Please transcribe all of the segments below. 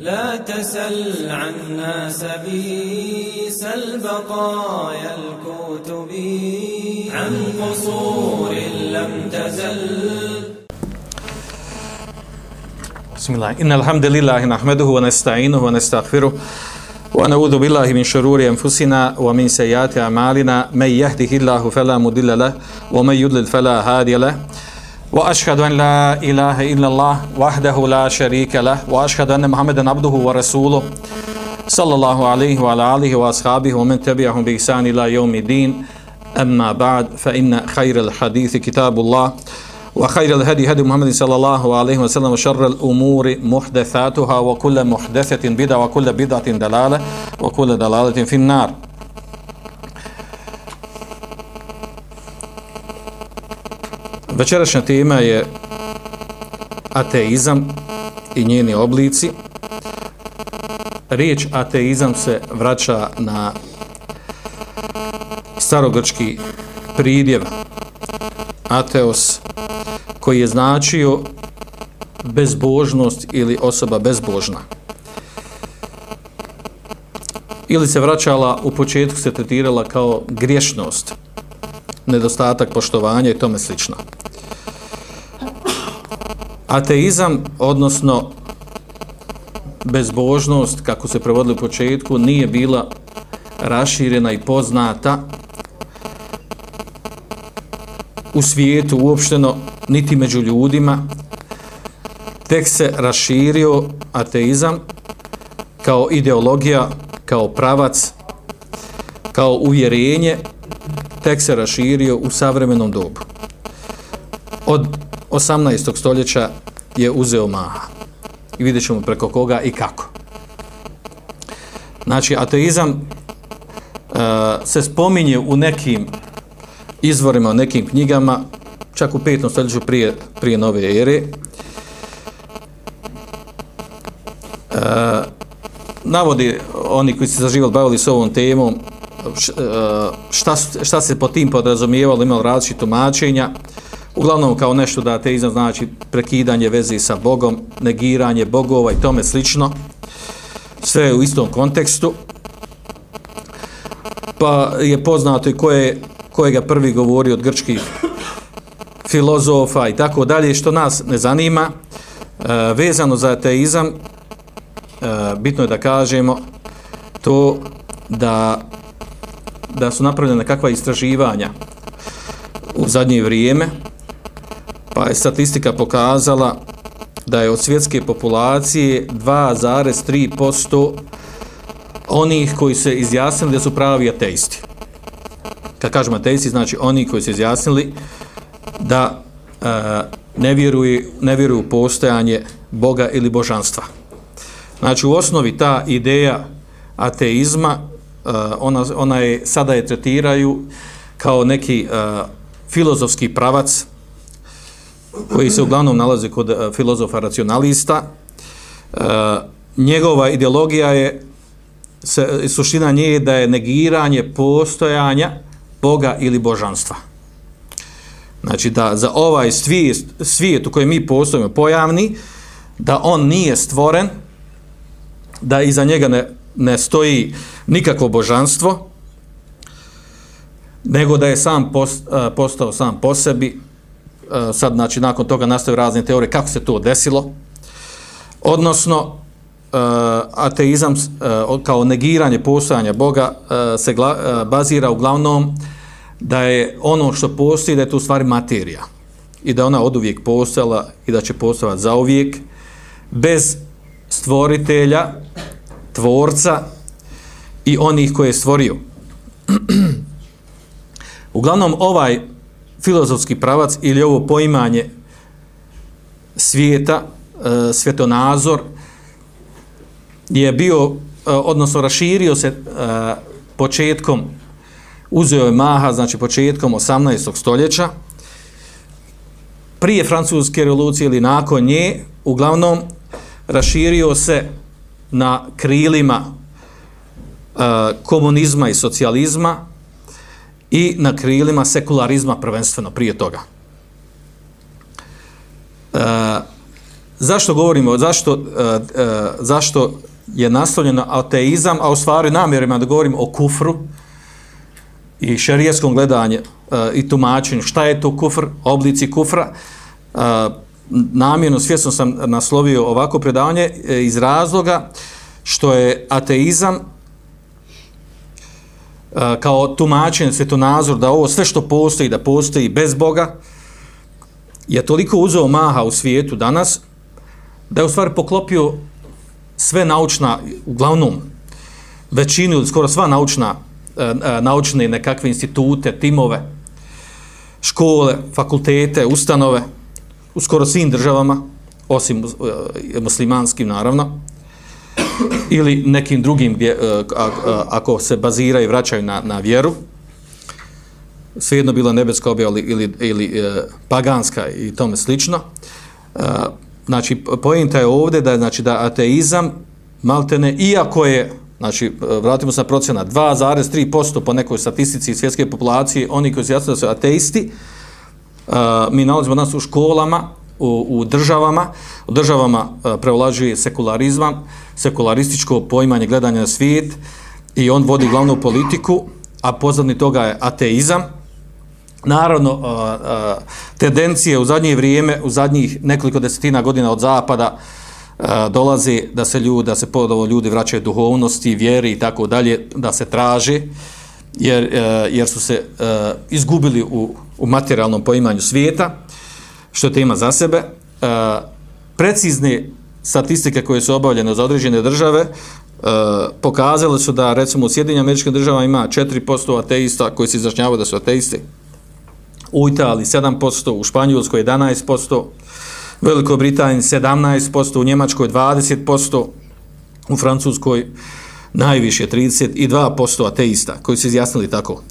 لا تسل عنا سبي سل بقايا الكتب عن قصور لم تزل. بسم الله. إن الحمد لله نحمده ونستعينه ونستغفره ونعوذ بالله من شرور أنفسنا ومن سيئات أعمالنا. من يهده الله فلا مضل له ومن يضلل فلا هادي له. وأشهد أن لا إله إلا الله وحده لا شريك له وأشهد أن محمدا عبده ورسوله صلى الله عليه وعلى آله وأصحابه ومن تبعهم بإحسان إلى يوم الدين أما بعد فإن خير الحديث كتاب الله وخير الهدي هدي محمد صلى الله عليه وسلم وشر الأمور محدثاتها وكل محدثة بدعة وكل بدعة ضلاله وكل ضلاله في النار Večerašnja tema je ateizam i njeni oblici. Riječ ateizam se vraća na starogrčki pridjev ateos koji je značio bezbožnost ili osoba bezbožna. Ili se vraćala, u početku se tretirala kao griješnost, nedostatak poštovanja i tome slično. Ateizam, odnosno bezbožnost, kako se prevodili u početku, nije bila raširena i poznata u svijetu uopšteno, niti među ljudima, tek se raširio ateizam kao ideologija, kao pravac, kao uvjerenje, tek se raširio u savremenom dobu. Od 18. stoljeća je uzeo maha. I vidjet ćemo preko koga i kako. Znači, ateizam e, se spominje u nekim izvorima, u nekim knjigama, čak u 5. stoljeću prije, prije nove ere. E, navodi oni koji se zaživali bavili s ovom temom, E, šta, šta se po tim podrazumijevalo, imalo različite tumačenja, uglavnom kao nešto da ateizam znači prekidanje veze sa Bogom, negiranje bogova i tome slično, sve u istom kontekstu, pa je poznato i ko je, ko je ga prvi govori od grčkih filozofa i tako dalje, što nas ne zanima, e, vezano za ateizam, e, bitno je da kažemo to da da su napravljene kakva istraživanja u zadnje vrijeme, pa je statistika pokazala da je od svjetske populacije 2,3% onih koji se izjasnili da su pravi ateisti. Kad kažemo ateisti, znači oni koji se izjasnili da e, ne, vjeruju, ne vjeruju u postojanje Boga ili božanstva. Znači u osnovi ta ideja ateizma Eh, ona, ona je, sada je tretiraju kao neki uh, filozofski pravac koji se uglavnom nalazi kod uh, filozofa racionalista. Uh, njegova ideologija je se, suština nje je da je negiranje postojanja Boga ili božanstva. Znači da za ovaj svijet, svijet u kojem mi postojimo pojavni, da on nije stvoren, da iza njega ne, ne stoji nikakvo božanstvo, nego da je sam post, e, postao sam po sebi, e, sad, znači, nakon toga nastaju razne teorije kako se to desilo, odnosno, e, ateizam kao negiranje postojanja Boga se bazira uglavnom da je ono što postoji, da je to u stvari materija i da ona od uvijek postojala i da će postojati za uvijek bez stvoritelja, tvorca i onih koje je stvorio. Uglavnom, ovaj filozofski pravac ili ovo poimanje svijeta, e, svjetonazor, je bio, e, odnosno raširio se e, početkom, uzeo je maha, znači početkom 18. stoljeća, prije francuske revolucije ili nakon nje, uglavnom, raširio se na krilima uh, komunizma i socijalizma i na krilima sekularizma prvenstveno prije toga. Uh, zašto govorimo, zašto, e, zašto je nastavljen ateizam, a u stvari namjerima da govorimo o kufru i šarijeskom gledanju e, i tumačenju šta je to kufr, oblici kufra, uh, namjerno svjesno sam naslovio ovako predavanje e, iz razloga što je ateizam e, kao tumačenje svjetonazor da ovo sve što postoji, da postoji bez Boga, je toliko uzeo maha u svijetu danas, da je u stvari poklopio sve naučna, uglavnom, većinu ili skoro sva naučna, e, naučne nekakve institute, timove, škole, fakultete, ustanove, u skoro svim državama, osim e, muslimanskim, naravno, ili nekim drugim gdje, e, ako se baziraju i vraćaju na, na vjeru svejedno bila nebeska objava ili, ili, ili e, paganska i tome slično. E, znači pojenta je ovdje da znači da ateizam maltene iako je znači vratimo se na procjena 2,3% po nekoj statistici svjetske populacije oni koji su jasno da su ateisti mi nalazimo nas u školama u, u državama, u državama uh, prevlađuje sekularizam, sekularističko poimanje gledanja na svijet i on vodi glavnu politiku, a pozadni toga je ateizam. Naravno, uh, uh, tendencije u zadnje vrijeme, u zadnjih nekoliko desetina godina od zapada, uh, dolazi da se ljudi, da se podovo ljudi vraćaju duhovnosti, vjeri i tako dalje, da se traže, jer, e, jer su se e, izgubili u, u materijalnom poimanju svijeta što tema za sebe. E, precizne statistike koje su obavljene za određene države e, pokazale su da recimo u Sjedinjim američkim državama ima 4% ateista koji se izrašnjavaju da su ateisti. U Italiji 7%, u Španjolskoj 11%, u Velikoj Britaniji 17%, u Njemačkoj 20%, u Francuskoj najviše 32% ateista koji su izjasnili tako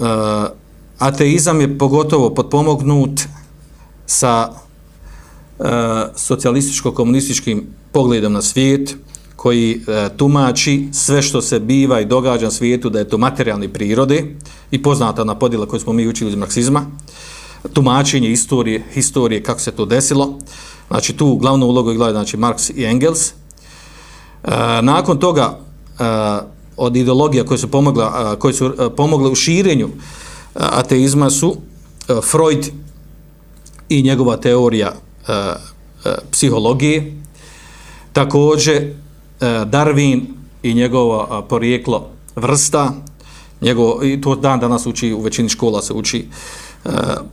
uh, ateizam je pogotovo potpomognut sa uh, socijalističko-komunističkim pogledom na svijet koji uh, tumači sve što se biva i događa na svijetu da je to materijalni prirode i poznata na podjela koju smo mi učili iz marksizma tumačenje istorije, historije kako se to desilo. Znači tu glavnu ulogu igraju znači Marx i Engels. Uh, nakon toga uh, od ideologija koje su pomogla koje su pomogle u širenju ateizma su Freud i njegova teorija psihologije. Također Darwin i njegovo porijeklo vrsta. Njegovo, i to dan danas uči u većini škola se uči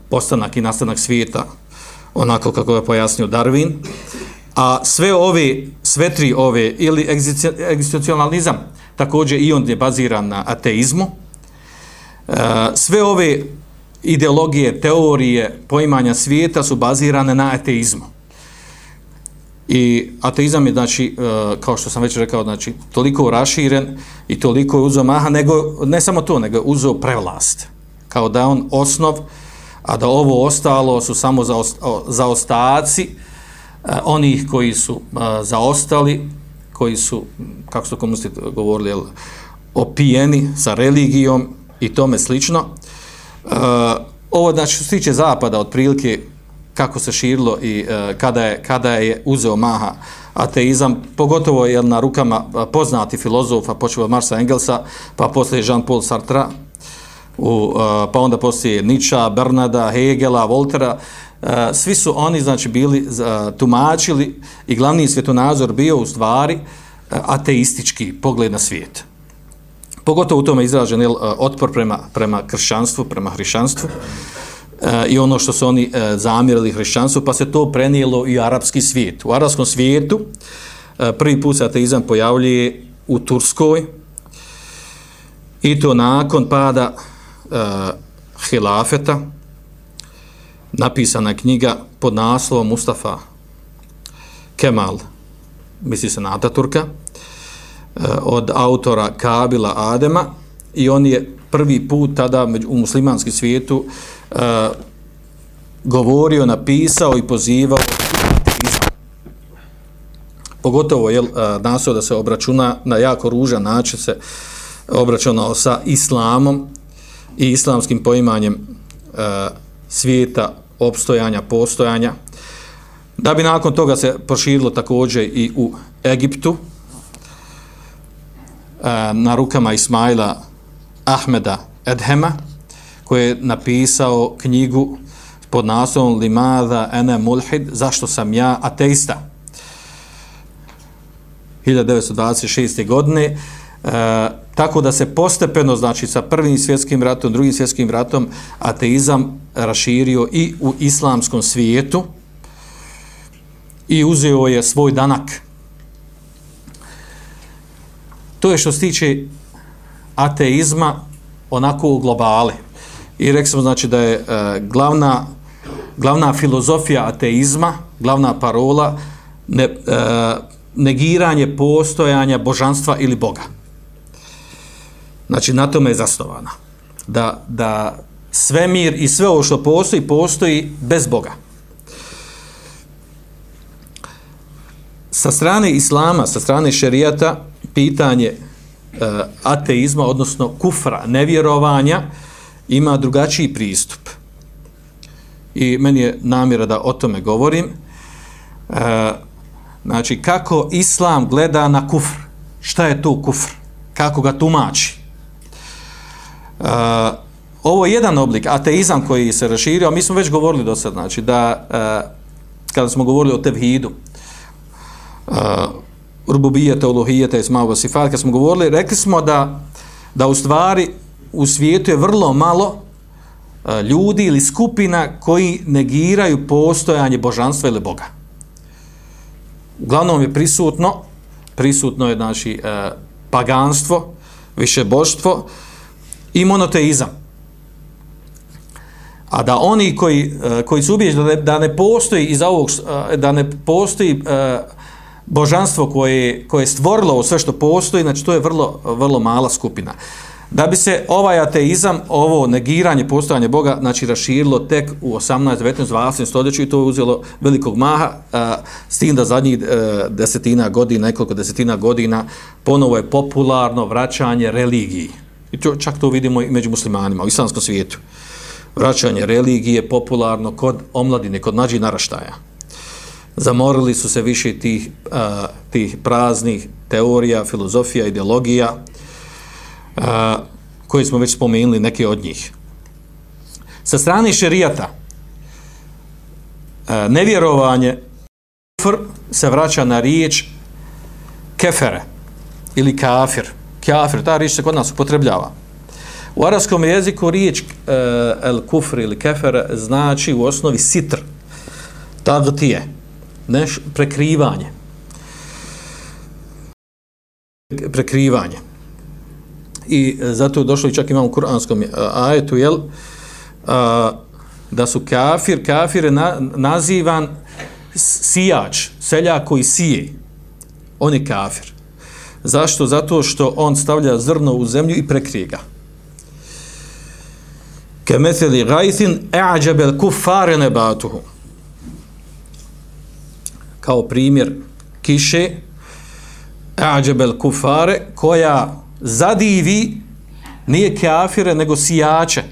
postanak i nastanak svijeta onako kako je pojasnio Darwin. A sve ove sve tri ove ili egzistencionalizam također i on je baziran na ateizmu. E, sve ove ideologije, teorije, poimanja svijeta su bazirane na ateizmu. I ateizam je, znači, e, kao što sam već rekao, znači, toliko raširen i toliko je uzo maha, nego, ne samo to, nego je uzeo prevlast. Kao da on osnov, a da ovo ostalo su samo zaostaci e, onih koji su e, zaostali, koji su, kako su komunisti govorili, jel, opijeni sa religijom i tome slično. Uh, ovo, znači, što se tiče zapada, otprilike, kako se širilo i e, kada, je, kada je uzeo maha ateizam, pogotovo je na rukama poznati filozofa, počeo od Marsa Engelsa, pa poslije Jean-Paul Sartre, u, uh, pa onda poslije Nietzsche, Bernada, Hegela, Voltera, svi su oni znači bili uh, tumačili i glavni svjetonazor bio u stvari uh, ateistički pogled na svijet. Pogotovo u tome izražen je uh, otpor prema, prema kršćanstvu, prema hrišćanstvu i ono što su oni zamirali zamjerili hrišćanstvu, pa se to prenijelo i u arapski svijet. U arapskom svijetu prvi put se ateizam pojavljuje u Turskoj i to nakon pada uh, hilafeta, napisana knjiga pod naslovom Mustafa Kemal, misli se na Ataturka, eh, od autora Kabila Adema i on je prvi put tada u muslimanskom svijetu uh, govorio, napisao i pozivao pogotovo je uh, eh, nasao da se obračuna na jako ružan način se obračunao sa islamom i islamskim poimanjem uh, svijeta, opstojanja, postojanja, da bi nakon toga se proširilo također i u Egiptu, e, na rukama Ismaila Ahmeda Edhema, koji je napisao knjigu pod naslovom Limada ene mulhid, zašto sam ja ateista? 1926. godine, e, tako da se postepeno, znači sa prvim svjetskim ratom, drugim svjetskim ratom, ateizam raširio i u islamskom svijetu i uzeo je svoj danak. To je što se tiče ateizma onako u globale. I rekli smo znači da je e, glavna, glavna filozofija ateizma, glavna parola, ne, e, negiranje postojanja božanstva ili Boga. Znači, na tome je zasnovana. Da, da svemir i sve ovo što postoji, postoji bez Boga. Sa strane Islama, sa strane šerijata, pitanje e, ateizma, odnosno kufra, nevjerovanja, ima drugačiji pristup. I meni je namjera da o tome govorim. E, znači, kako Islam gleda na kufr? Šta je to kufr? Kako ga tumači? Uh, ovo je jedan oblik, ateizam koji se raširio, mi smo već govorili do sad, znači, da uh, kada smo govorili o tevhidu, uh, rububijete, olohijete, ismao sifat, kada smo govorili, rekli smo da, da u stvari u svijetu je vrlo malo uh, ljudi ili skupina koji negiraju postojanje božanstva ili Boga. Uglavnom je prisutno, prisutno je znači uh, paganstvo, više božstvo i monoteizam. A da oni koji, eh, koji su ubijeđeni da, da ne postoji iz ovog, eh, da ne postoji eh, božanstvo koje, koje je stvorilo sve što postoji, znači to je vrlo, vrlo mala skupina. Da bi se ovaj ateizam, ovo negiranje postojanja Boga, znači raširilo tek u 18. 19. 20. stoljeću i to je uzelo velikog maha, a, s tim da zadnjih a, desetina godina, nekoliko desetina godina, ponovo je popularno vraćanje religiji. I to, čak to vidimo i među muslimanima u islamskom svijetu. Vraćanje religije popularno kod omladine, kod nađi naraštaja zamorili su se više tih, a, tih praznih teorija, filozofija, ideologija, a, koje smo već spomenuli, neke od njih. Sa strane šerijata, a, nevjerovanje kufr se vraća na riječ kefere ili kafir. Kafir, ta riječ se kod nas upotrebljava. U arabskom jeziku riječ e, el kufr ili kefer znači u osnovi sitr, tagtije, neš, prekrivanje. Prekrivanje. I e, zato je došlo i čak imamo u kuranskom e, ajetu, jel, a, da su kafir, kafir je na, nazivan sijač, seljak koji sije. On je kafir. Zašto? Zato što on stavlja zrno u zemlju i prekrije ga. Kemetheli gajthin e'ađabel kufare nebatuhu kao primjer kiše e'ađabel kufare koja zadivi nije kafire nego sijače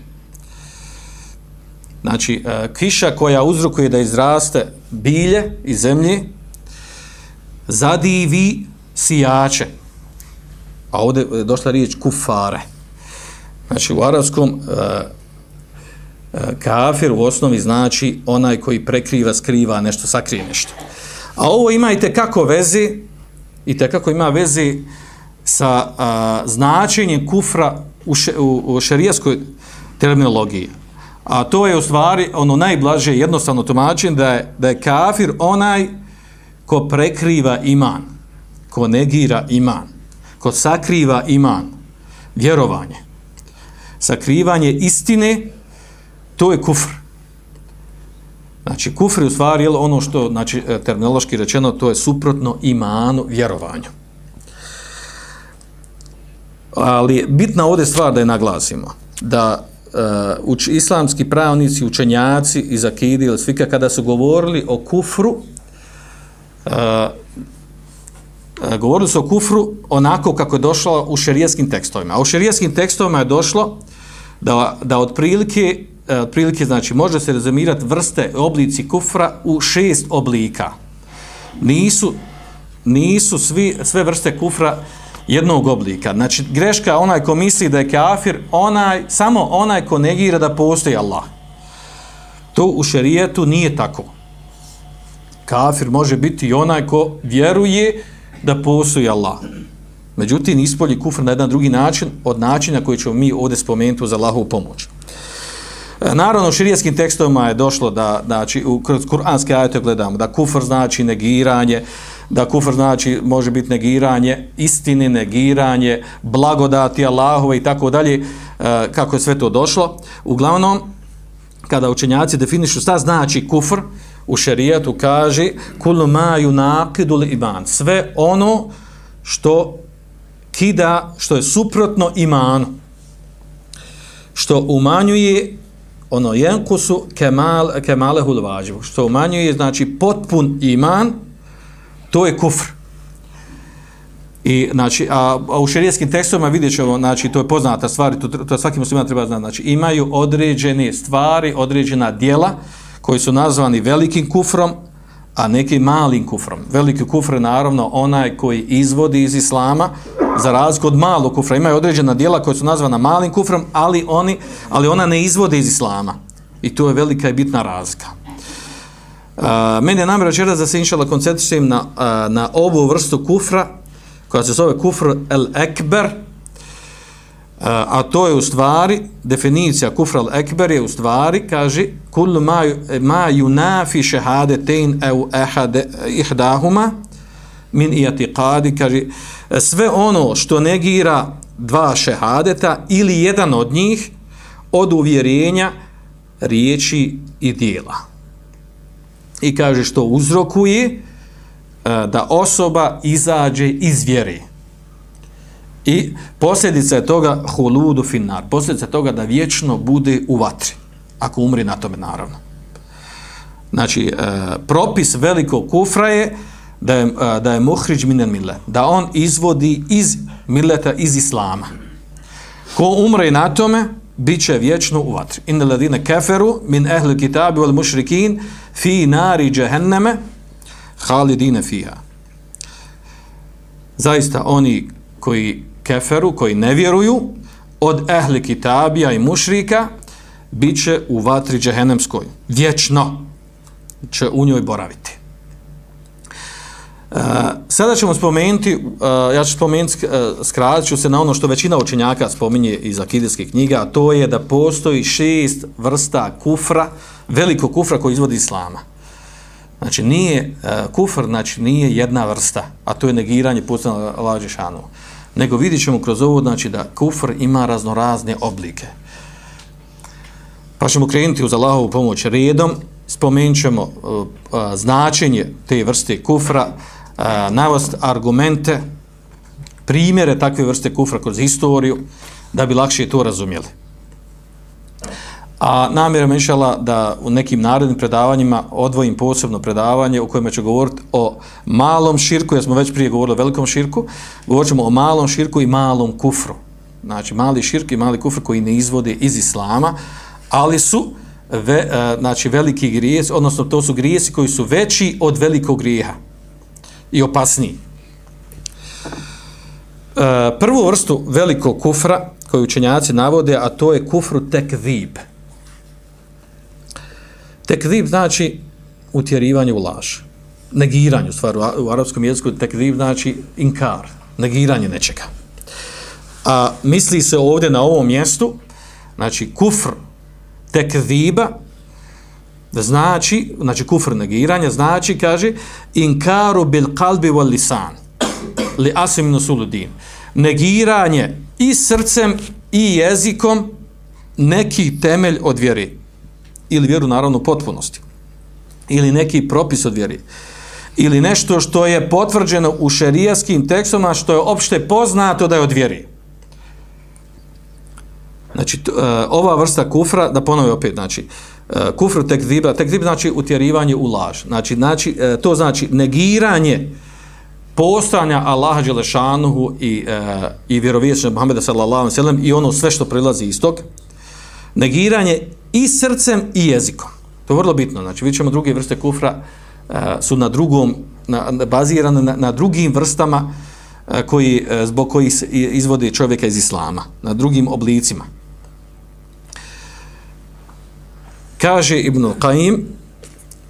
znači e, kiša koja uzrokuje da izraste bilje i zemlje zadivi sijače a ovdje je došla riječ kufare znači u arabskom uh, e, e, kafir u osnovi znači onaj koji prekriva, skriva nešto, sakrije nešto. A ovo ima i kako vezi i kako ima veze sa a, značenjem kufra u, še, u, u šerijskoj terminologiji. A to je u stvari ono najblaže jednostavno tumačen da je, da je kafir onaj ko prekriva iman, ko negira iman, ko sakriva iman, vjerovanje. Sakrivanje istine, to je kufr. Znači, kufr je u stvari je ono što, znači, e, terminološki rečeno, to je suprotno imanu, vjerovanju. Ali bitna ovdje stvar da je naglasimo, da uh, uč, islamski pravnici, učenjaci iz Akidi ili Svika, kada su govorili o kufru, uh, E, govorili su o kufru onako kako je došlo u šerijeskim tekstovima. A u šerijeskim tekstovima je došlo da, da otprilike e, otprilike, znači, može se rezumirati vrste, oblici kufra u šest oblika. Nisu, nisu svi, sve vrste kufra jednog oblika. Znači, greška onaj ko misli da je kafir, onaj, samo onaj ko negira da postoji Allah. To u šerijetu nije tako. Kafir može biti onaj ko vjeruje da postoji Allah. Međutim, ispolji kufr na jedan drugi način od načina koji ćemo mi ovdje spomenuti za Allahovu pomoć. E, naravno, u širijskim tekstovima je došlo da, znači, u kuranske ajete gledamo, da kufr znači negiranje, da kufr znači, može biti negiranje istine, negiranje, blagodati Allahove i tako dalje, e, kako je sve to došlo. Uglavnom, kada učenjaci definišu šta znači kufr, u šerijatu kaže kullu ma yunaqidul iman sve ono što kida što je suprotno imanu što umanjuje ono jenkusu kemal kemalehu vađivu što umanjuje znači potpun iman to je kufr. I znači a, a u šerijskim tekstovima vidjećemo znači to je poznata stvar to, to svaki musliman treba znati. Znači imaju određene stvari, određena djela koji su nazvani velikim kufrom, a neki malim kufrom. Veliki kufr je naravno onaj koji izvodi iz islama, za razliku od malog kufra. Imaju određena dijela koja su nazvana malim kufrom, ali, oni, ali ona ne izvode iz islama. I to je velika i bitna razlika. Uh, meni je namjera čera da se inšala koncentrišem na, uh, na ovu vrstu kufra, koja se zove kufr el-ekber, a to je u stvari definicija kufra al-ekber je u stvari kaže kullu ma ma yunafi shahadatain aw ahad ihdahuma min i'tiqadi kaže sve ono što negira dva šehadeta ili jedan od njih od uvjerenja riječi i dijela. I kaže što uzrokuje da osoba izađe iz vjere. I posljedica je toga huludu finnar. Posljedica je toga da vječno bude u vatri. Ako umri na tome, naravno. Znači, e, propis velikog kufra je da je, e, da je muhriđ minen mille. Da on izvodi iz milleta, iz islama. Ko umre na tome, bit će vječno u vatri. Inne ladine keferu min ehli kitabi wal mušrikin fi nari džehenneme halidine fija. Zaista, oni koji keferu, koji ne vjeruju, od ehli kitabija i mušrika, bit će u vatri džehenemskoj, Vječno će u njoj boraviti. Uh, sada ćemo spomenuti, uh, ja ću spomenuti, uh, skratit ću se na ono što većina učenjaka spominje iz akidijskih knjiga, a to je da postoji šest vrsta kufra, veliko kufra koji izvodi islama. Znači, nije, uh, kufr, znači, nije jedna vrsta, a to je negiranje postana lađe. Uh, nego vidit ćemo kroz ovo znači da kufr ima raznorazne oblike. Pa ćemo krenuti uz Allahovu pomoć redom, spomenut ćemo uh, uh, značenje te vrste kufra, uh, navost argumente, primjere takve vrste kufra kroz historiju, da bi lakše to razumjeli. A namjerom inšala da u nekim narodnim predavanjima odvojim posebno predavanje u kojem ću govoriti o malom širku, jer smo već prije govorili o velikom širku, govorit o malom širku i malom kufru. Znači mali širk i mali kufr koji ne izvode iz islama, ali su ve, e, znači, veliki grijesi, odnosno to su grijesi koji su veći od velikog grijeha i opasniji. E, prvu vrstu velikog kufra koju učenjaci navode, a to je kufru tekvib. Tekzib znači utjerivanje u laž. Negiranje, u stvari, u arapskom jeziku tekzib znači inkar, negiranje nečega. A misli se ovdje na ovom mjestu, znači kufr tekziba, znači, znači kufr negiranja, znači, kaže, inkaru bil kalbi wal lisan, li asim nusuludin. Negiranje i srcem i jezikom neki temelj od vjeri ili vjeru naravno potpunosti, ili neki propis od vjeri, ili nešto što je potvrđeno u šerijaskim tekstovima, što je opšte poznato da je od vjeri. Znači, e, ova vrsta kufra, da ponovi opet, znači, e, kufru tekziba, tekzib znači utjerivanje u laž. Znači, znači, e, to znači negiranje postanja Allaha Đelešanuhu i, i vjerovjesnog Muhammeda sallallahu alaihi sallam i ono sve što prilazi iz tog, negiranje i srcem i jezikom. To je vrlo bitno. Znači, vidjet ćemo druge vrste kufra uh, su na drugom, na, bazirane na, na drugim vrstama uh, koji, uh, zbog kojih izvode čovjeka iz islama, na drugim oblicima. Kaže Ibn Qaim,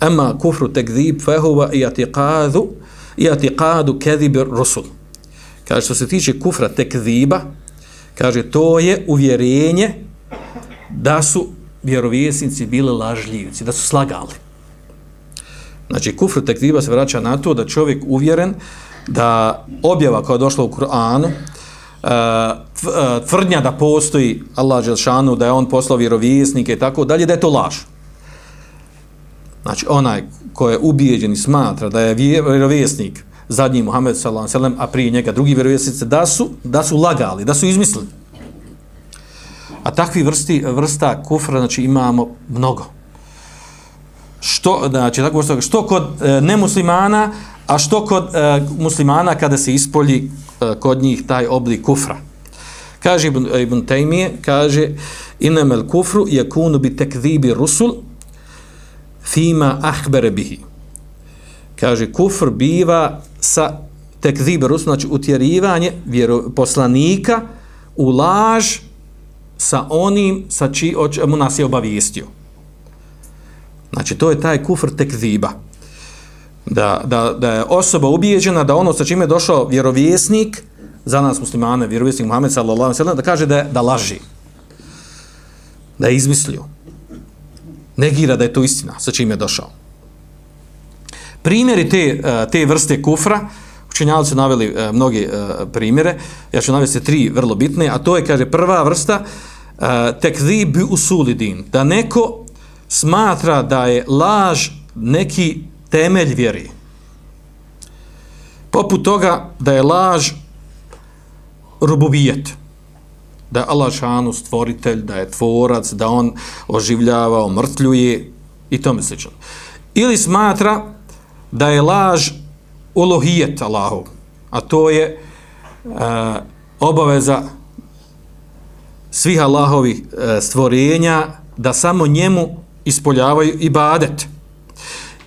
Ema kufru tekzib fehuva i atiqadu i atiqadu kedhib rusul. Kaže, što se tiče kufra tekziba, kaže, to je uvjerenje da su vjerovjesnici bili lažljivci, da su slagali. Znači, kufr tekriba se vraća na to da čovjek uvjeren da objava koja je došla u Kur'anu, uh, tvrdnja da postoji Allah Želšanu, da je on poslao vjerovjesnike i tako dalje, da je to laž. Znači, onaj ko je ubijeđen i smatra da je vjerovjesnik zadnji Muhammed sallallahu alejhi ve sellem a prije njega drugi vjerovjesnici da su, da su lagali, da su izmislili. A takvi vrsti, vrsta kufra, znači, imamo mnogo. Što, znači, tako vrsta, što kod e, nemuslimana, a što kod e, muslimana kada se ispolji e, kod njih taj oblik kufra. Kaže Ibn, Ibn Taymiye, kaže, inemel kufru je kunu bi tekzibi rusul fima ahbere bihi. Kaže, kufr biva sa tekzibi rusul, znači utjerivanje vjero, poslanika u laž sa onim sa či, o čemu nas je obavijestio. Znači, to je taj kufr tekziba. Da, da, da je osoba ubijeđena da ono sa čime je došao vjerovjesnik, za nas muslimane, vjerovjesnik Muhammed sallallahu sallam, da kaže da, da laži. Da je izmislio. Negira da je to istina sa čime je došao. Primjeri te, eh, te vrste kufra, učenjali su naveli e, mnogi e, primjere, ja ću navesti tri vrlo bitne, a to je, kaže, prva vrsta e, tekzibi usulidin, da neko smatra da je laž neki temelj vjeri. Poput toga da je laž rububijet, da je Allah šanu stvoritelj, da je tvorac, da on oživljava, omrtljuje i tome slično. Ili smatra da je laž ulohijet Allahu, a to je e, obaveza svih Allahovih e, stvorenja da samo njemu ispoljavaju ibadet.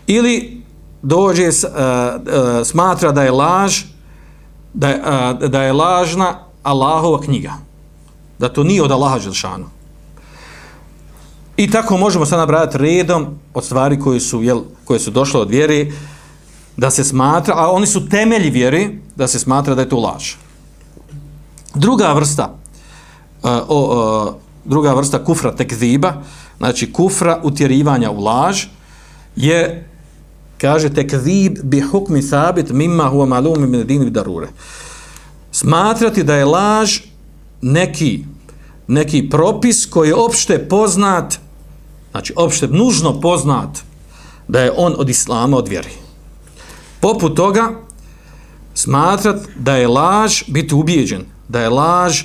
Ili dođe e, e, smatra da je laž da je, e, da je lažna Allahova knjiga. Da to nije od Allaha Želšanu. I tako možemo sad nabrati redom od stvari koje su, jel, koje su došle od vjere, da se smatra, a oni su temelji vjere, da se smatra da je to laž. Druga vrsta, uh, uh, druga vrsta kufra tekziba, znači kufra utjerivanja u laž, je, kaže, tekzib bi hukmi sabit mimma huwa malum min din darure. Smatrati da je laž neki, neki propis koji je opšte poznat, znači opšte nužno poznat da je on od islama, od vjeri. Poput toga, smatrat da je laž biti ubijeđen, da je laž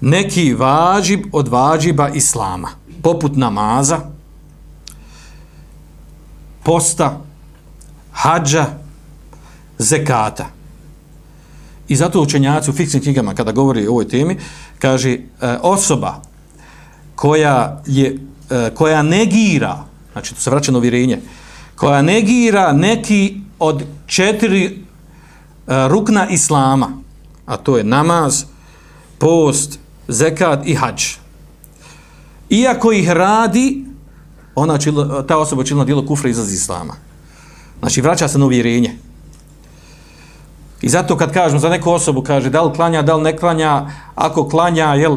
neki vađib od vađiba islama, poput namaza, posta, hađa, zekata. I zato učenjaci u fiksnim knjigama, kada govori o ovoj temi, kaže e, osoba koja, je, e, koja negira, znači to se vraća na uvjerenje, koja negira neki od četiri e, rukna islama, a to je namaz, post, zekat i hađ. Iako ih radi, ona čilo, ta osoba činila dijelo kufra izlazi islama. Znači, vraća se na uvjerenje. I zato kad kažemo za neku osobu, kaže da li klanja, da li ne klanja, ako klanja, jel,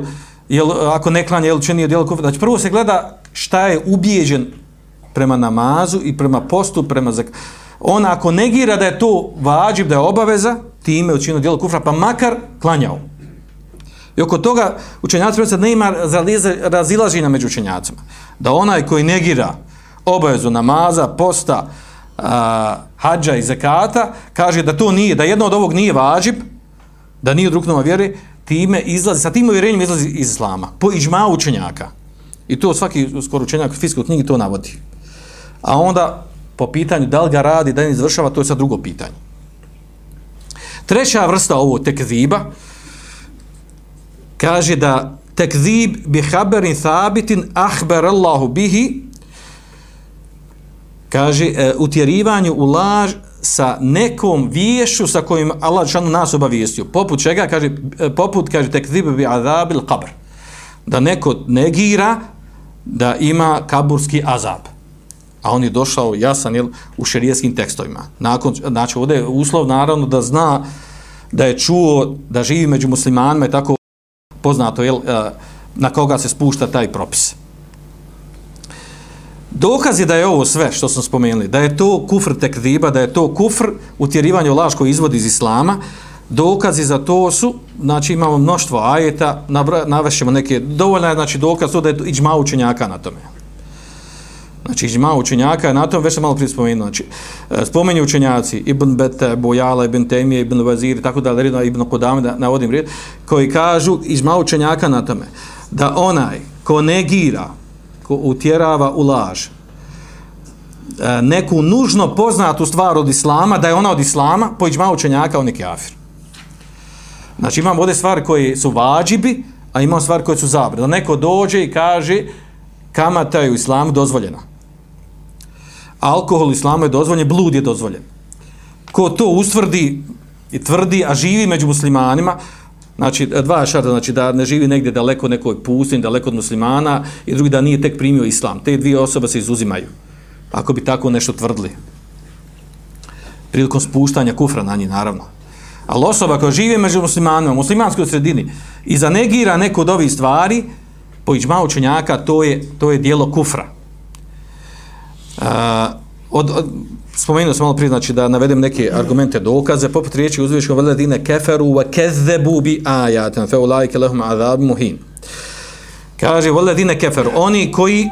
jel, ako ne klanja, jel čini dijelo kufra. Znači, prvo se gleda šta je ubijeđen prema namazu i prema postu, prema zekatu on ako negira da je to vađib, da je obaveza, time učinio dijelo kufra, pa makar klanjao. I oko toga učenjaci predstavlja ne ima razilaženja među učenjacima. Da onaj koji negira obavezu namaza, posta, a, hađa i zekata, kaže da to nije, da jedno od ovog nije vađib, da nije od ruknoma vjeri, time izlazi, sa tim uvjerenjem izlazi iz islama. Po iđma učenjaka. I to svaki skoro učenjak u fiskoj knjigi to navodi. A onda po pitanju da li ga radi, da li izvršava, to je sad drugo pitanje. Treća vrsta ovo tekziba kaže da tekzib bi haberin thabitin ahber Allahu bihi kaže e, utjerivanju u laž sa nekom viješu sa kojim Allah šanu nas obavijestio. Poput čega? Kaže, e, poput, kaže, tekzib bi azabil qabr. Da neko negira da ima kaburski azab. A on je došao jasan jel, u šerijeskim tekstovima. Nakon, znači, ovdje je uslov naravno da zna da je čuo da živi među muslimanima i tako poznato jel, e, na koga se spušta taj propis. Dokaz je da je ovo sve što smo spomenuli, da je to kufr tekdiba, da je to kufr utjerivanje u laž koji izvodi iz islama, dokazi za to su, znači imamo mnoštvo ajeta, navešćemo neke, dovoljno je znači, dokaz to da je iđma učenjaka na tome. Znači, iđma učenjaka na tome, već sam malo prije spomenuo, znači, e, spomenju učenjaci, Ibn Bete, Bojala, Ibn Temije, Ibn Vazir, tako da, redno, Ibn Kodame, da navodim red, koji kažu, iđma učenjaka na tome, da onaj ko negira ko utjerava u laž e, neku nužno poznatu stvar od islama, da je ona od islama, po iđma učenjaka, on je kafir. Znači imamo ovdje stvari koje su vađibi, a imamo stvari koje su zabre. Da neko dođe i kaže kamata je u islamu dozvoljena. Alkohol u islamu je dozvoljen, blud je dozvoljen. Ko to ustvrdi i tvrdi, a živi među muslimanima, Znači, dva šarta, znači da ne živi negdje daleko nekoj pustin, daleko od muslimana i drugi da nije tek primio islam. Te dvije osobe se izuzimaju. Ako bi tako nešto tvrdili. Prilikom spuštanja kufra na njih, naravno. Ali osoba koja živi među muslimanima, muslimanskoj sredini, i zanegira neko od ovih stvari, po iđma učenjaka, to je, to je dijelo kufra. Uh, od, od, spomenuo sam malo prije, znači da navedem neke argumente dokaze, poput riječi uzviško veledine keferu wa kezebu bi ajatan fe ulajke lehum azab muhin. Kaže, veledine keferu, oni koji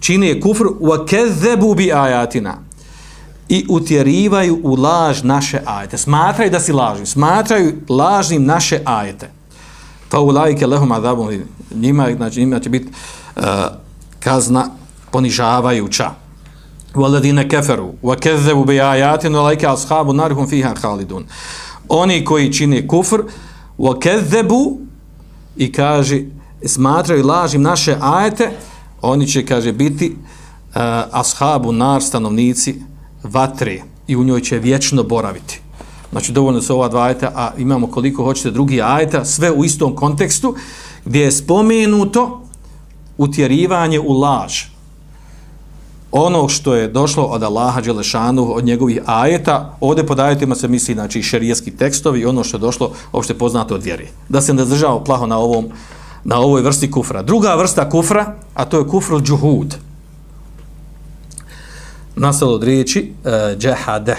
čini kufr wa kezebu bi ajatina i utjerivaju u laž naše ajete. Smatraju da si lažni, smatraju lažnim naše ajete. Fa ulajke lehum azab muhin. Njima, znači, njima će biti uh, kazna ponižavajuća. وَالَّذِينَ كَفَرُوا وَكَذَّبُوا بِآيَاتِنَا أُولَئِكَ أَصْحَابُ النَّارِ هُمْ فِيهَا خَالِدُونَ Oni koji čine kufr وَكَذَّبُوا i kaže smatraju lažim naše ajete, oni će kaže biti uh, ashabu nar stanovnici vatre i u njoj će vječno boraviti. Znači dovoljno su ova dva ajeta, a imamo koliko hoćete drugi ajeta, sve u istom kontekstu, gdje je spomenuto utjerivanje u laž ono što je došlo od Allaha Đelešanu, od njegovih ajeta, ovdje pod ajetima se misli, znači, šerijeski tekstovi ono što je došlo, opšte poznato od vjeri. Da se ne zdržao plaho na ovom, na ovoj vrsti kufra. Druga vrsta kufra, a to je kufrul džuhud. Nastalo od riječi uh, džehade.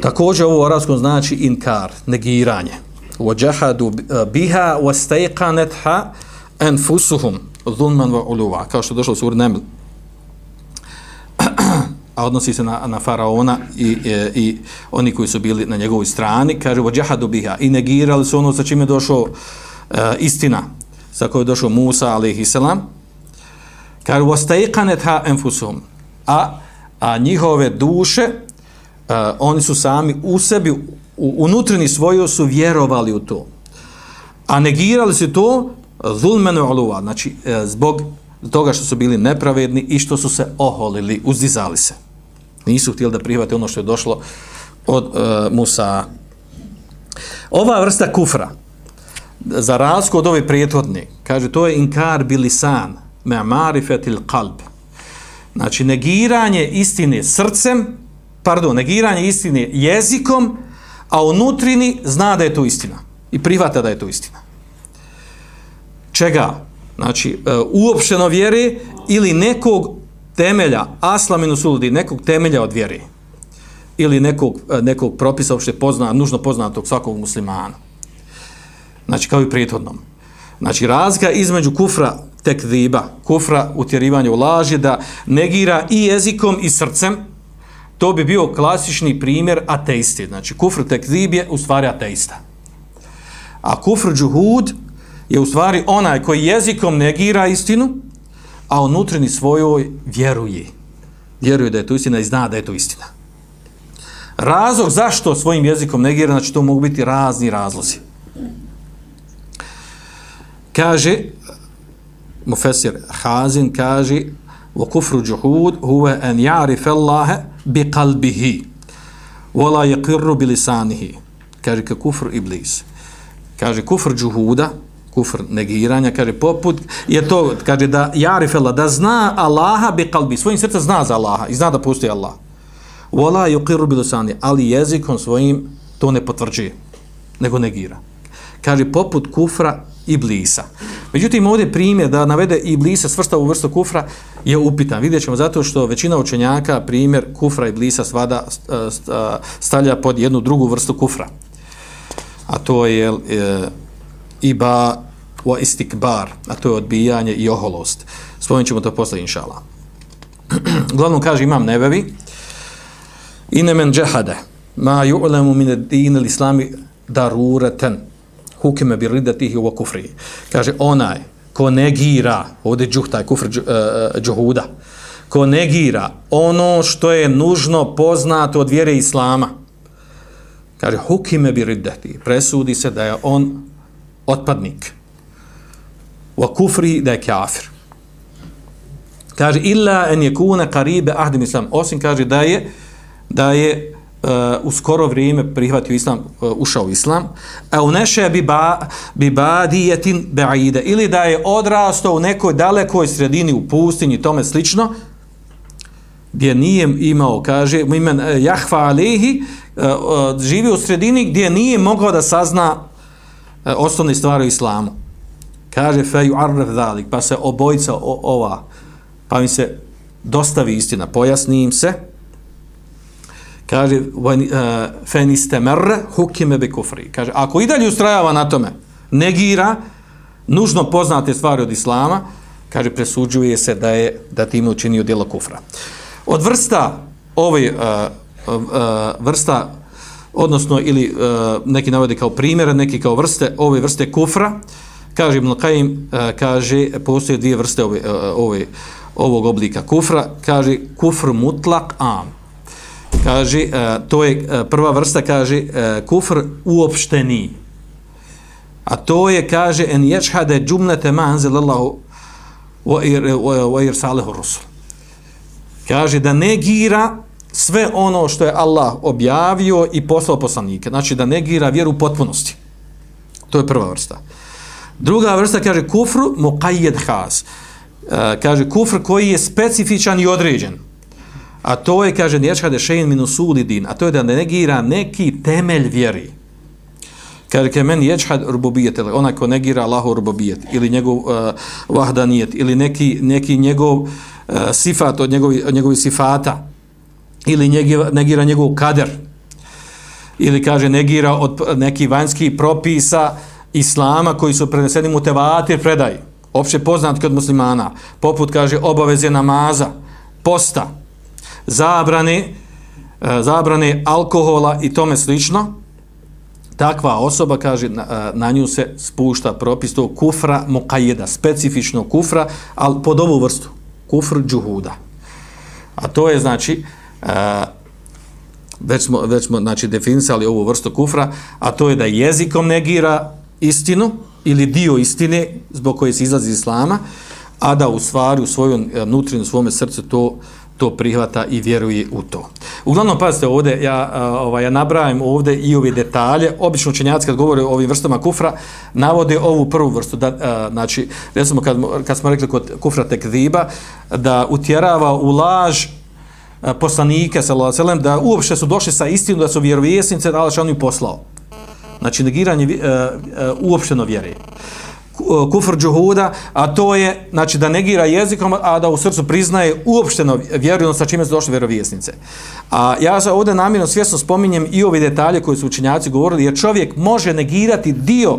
Također ovo u arabskom znači inkar, negiranje. Wa džehadu e, biha wa stajqanetha enfusuhum wa uluva. Kao što je došlo u suri Neml a odnosi se na, na faraona i, e, i oni koji su bili na njegovoj strani, kaže vođahadu biha. I negirali su ono sa čime je došao e, istina, sa kojoj je došao Musa alaihi salam, kaže vostaiqanet ha enfusum, a, a njihove duše, e, oni su sami u sebi, u, unutrini svoju su vjerovali u to. A negirali su to zulmenu uluva, znači e, zbog toga što su bili nepravedni i što su se oholili, uzdizali se nisu htjeli da prihvate ono što je došlo od e, Musa. Ova vrsta kufra, za razliku od ove prijetvodne, kaže, to je inkar bilisan, me marifetil kalb. Znači, negiranje istine srcem, pardon, negiranje istine jezikom, a unutrini zna da je to istina. I prihvata da je to istina. Čega? Znači, e, uopšteno vjere ili nekog temelja, aslaminu uludi, nekog temelja od vjere ili nekog, e, nekog propisa uopšte pozna, nužno poznatog svakog muslimana. Znači, kao i prethodnom. Znači, razlika između kufra tekdiba, kufra utjerivanja u laži, da negira i jezikom i srcem, to bi bio klasični primjer ateisti. Znači, kufr tekdib je u stvari ateista. A kufr džuhud je u stvari onaj koji jezikom negira istinu, a unutrini svojoj vjeruje. Vjeruje da je to istina i zna da je to istina. Razlog zašto svojim jezikom negira, znači to mogu biti razni razlozi. kaže Mufesir Hazin kaže u kufru džuhud huve en ja'rif Allahe bi kalbihi wala yaqirru bi lisanihi kaže ka kufr iblis kaže kufr džuhuda kufr negiranja kaže poput je to kaže da jarifela, da zna Allaha bi kalbi svojim srcem zna za Allaha i zna da postoji Allah wala yuqiru bi lisani, ali jezikom svojim to ne potvrđuje nego negira kaže poput kufra iblisa. Međutim, ovdje primjer da navede iblisa svrsta u vrstu kufra je upitan. Vidjet ćemo zato što većina učenjaka primjer kufra iblisa svada stavlja pod jednu drugu vrstu kufra. A to je e, iba wa istikbar, a to je odbijanje i oholost. Spomenut ćemo to posle inšala. Glavno kaže imam nebevi ine men džehade ma ju'lemu mine din islami darureten hukime bi ridatihi wa kufri. Kaže, onaj ko negira, ovdje je džuhtaj, kufr uh, džuhuda, ko negira ono što je nužno poznato od vjere Islama, kaže, hukime bi ridati, presudi se da je on otpadnik wa kufri da je kafir. Kaže, illa en je kune karibe ahdim islam. Osim kaže da je, da je uh, u skoro vrijeme prihvatio islam, uh, ušao u islam, a u neše bi, ba, bi badijetin ba'ide, ili da je odrastao u nekoj dalekoj sredini u pustinji, tome slično, gdje nije imao, kaže, imen e, uh, Jahva Alehi, uh, uh, živi u sredini gdje nije mogao da sazna uh, osnovne stvari u islamu. Kaže, feju arref dalik, pa se obojica o, ova, pa mi se dostavi istina, pojasni im se, kaže uh, e, fenistemer hukime bi kufri kaže ako i dalje ustrajava na tome negira nužno poznate stvari od islama kaže presuđuje se da je da tim učinio djelo kufra. Od vrsta ove uh, uh, vrsta odnosno ili uh, neki navodi kao primjere, neki kao vrste ove vrste kufra kaže Ibn Qayyim e, kaže postoje dvije vrste ove, e, ove ovog oblika kufra kaže kufr mutlak am kaže, e, to je prva vrsta, kaže, kufr uopšteni. A to je, kaže, en ječhade džumnete ma anzelallahu wa irsalehu rusul. Kaže, da negira sve ono što je Allah objavio i poslao poslanike. Znači, da negira vjeru u potpunosti. To je prva vrsta. Druga vrsta, kaže, kufru muqayyad has. E, kaže, kufr koji je specifičan i određen. A to je, kaže, nječhade šein minus din, a to je da negira neki temelj vjeri. Kaže, ke men ječhad rubobijet, onaj ko negira Allahu rubobijet, ili njegov uh, vahdanijet, ili neki, neki njegov uh, sifat od njegovi, od njegovi sifata, ili negira, negira njegov kader, ili kaže, negira od neki vanjski propisa islama koji su preneseni mu tevatir predaj, opće poznat kod muslimana, poput, kaže, obaveze namaza, posta, zabrane, e, zabrane alkohola i tome slično, takva osoba, kaže, na, e, na nju se spušta propis to kufra mukajeda, specifično kufra, ali pod ovu vrstu, kufr džuhuda. A to je, znači, e, već smo, već smo znači, definisali ovu vrstu kufra, a to je da jezikom negira istinu ili dio istine zbog koje se izlazi iz islama, a da u stvari u svojom eh, nutrinu, u svome srcu to to prihvata i vjeruje u to. Uglavnom, pazite ovdje, ja, eh, ovaj, ja nabrajam ovdje i ove detalje. Obično učenjaci kad govore o ovim vrstama kufra, navode ovu prvu vrstu. Da, a, znači, recimo kad, kad smo rekli kod kufra tekdiba, da utjerava u laž poslanike, sellem da uopšte su došli sa istinom, da su vjerovjesnice, da li on poslao. Znači, negiranje e, e, uopšteno vjere. E, kufr džuhuda, a to je znači da negira jezikom, a da u srcu priznaje uopšteno vjerujem ono sa čime su došle vjerovjesnice. A ja za ovdje namjerno svjesno spominjem i ove detalje koje su učinjaci govorili, jer čovjek može negirati dio,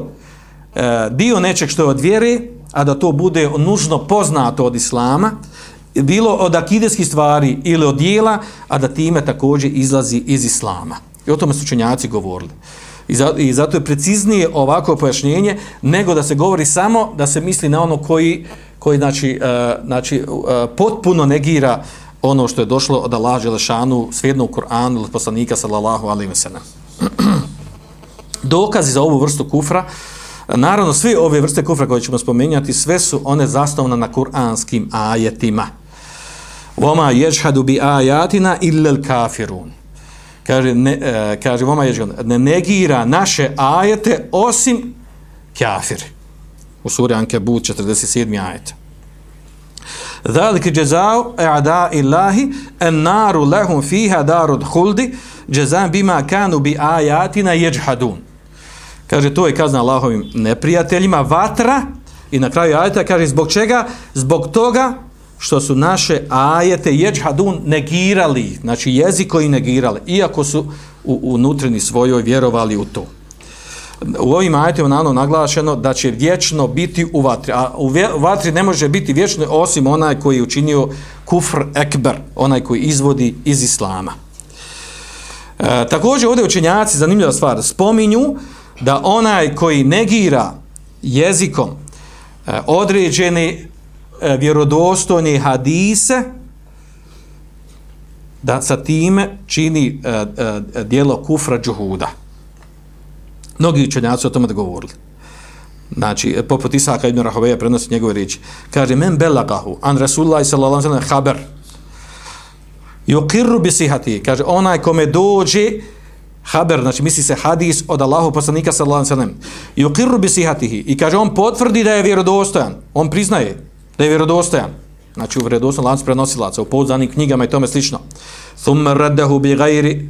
e, dio nečeg što je od vjere, a da to bude nužno poznato od islama, bilo od akideskih stvari ili od dijela, a da time također izlazi iz islama. I o tome su učenjaci govorili. I, za, I zato je preciznije ovako pojašnjenje nego da se govori samo da se misli na ono koji, koji znači, uh, znači uh, potpuno negira ono što je došlo od Allah Želešanu svjedno u Koranu ili poslanika sallallahu alaihi wa. Dokazi za ovu vrstu kufra Naravno, sve ove vrste kufra koje ćemo spomenjati, sve su one zasnovane na kuranskim ajetima. Voma ješhadu bi ajatina illel kafirun. Kaže, ne, e, kaže voma ježhadu, ne negira naše ajete osim kafir. U suri Ankebut 47. ajet. Zalike jazao i'da illahi an naru lahum fiha darud khuldi jezan bima kanu bi ayatina yajhadun. Kaže to je kazna Allahovim neprijateljima vatra i na kraju ajeta kaže zbog čega? Zbog toga što su naše ajete yajhadun negirali, znači jezik koji negirali, iako su u unutrini svojoj vjerovali u to u ovim ajetima naravno naglašeno da će vječno biti u vatri. A u vatri ne može biti vječno osim onaj koji je učinio kufr ekber, onaj koji izvodi iz islama. E, također ovdje učenjaci, zanimljiva stvar, spominju da onaj koji negira jezikom e, određene E, vjerodostojne hadise, da sa time čini e, e, dijelo kufra džuhuda. Mnogi učenjaci o tome da govorili. Znači, e, poput Isaka ibn Rahoveja prenosi njegove riječi. Kaže, men belagahu, an Rasulullah sallallahu sallam haber, yuqirru bi sihati, kaže, onaj kome dođe, haber, znači misli se hadis od Allahu poslanika sallallahu sallam, yuqirru bi sihatihi, i kaže, on potvrdi da je vjerodostojan, on priznaje da je vjerodostojan, znači u vjerodostojan lancu prenosilaca, u pouzdanim knjigama i tome slično. Thumma raddahu bi gajri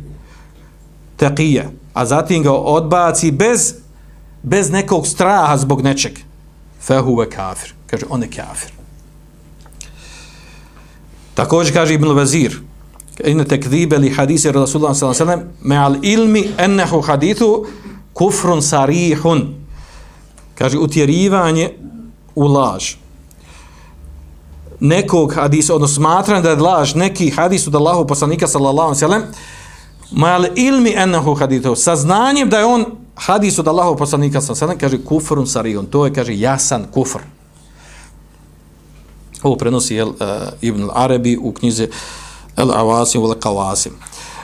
taqiyya. A zatim ga odbaci bez bez nekog straha zbog nečeg. Fehuve kafir. Kaže on je kafir. Također kaže Ibn Vazir inne tekdibe li hadise Rasulullah s.a.v. me me'al ilmi ennehu hadithu kufrun sarihun. Kaže utjerivanje u laž nekog hadisa, odnosno smatram da je laž neki hadis od Allahu poslanika sallallahu sallam mal ilmi ennehu hadithu, sa znanjem da je on hadis od Allahov poslanika sallallahu sada kaže kufrun sarijun, to je kaže jasan kufr. Ovo prenosi jel, uh, Ibn Arabi u knjize El Awasim ul Qawasim.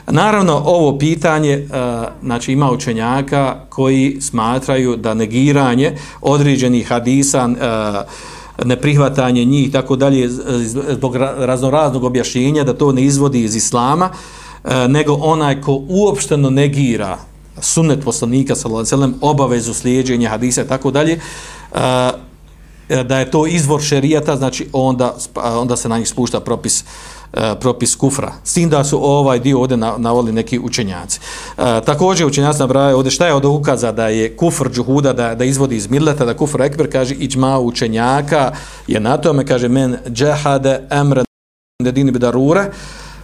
Naravno, ovo pitanje, uh, znači ima učenjaka koji smatraju da negiranje određenih hadisa, uh, neprihvatanje njih i tako dalje, zbog raznoraznog objašnjenja, da to ne izvodi iz Islama, e, nego onaj ko uopšteno negira sunnet poslanika sallallahu alejhi ve sellem obavezu slijedeња hadisa i tako dalje e, e, da je to izvor šerijata znači onda onda se na njih spušta propis e, propis kufra. S tim da su ovaj dio ovdje navoli neki učenjaci. E, također učenjaci nabraju ovdje šta je od ukaza da je kufr džuhuda da, da izvodi iz midleta, da kufr ekber kaže iđma učenjaka je na tome kaže men džahade emre dedini bidarure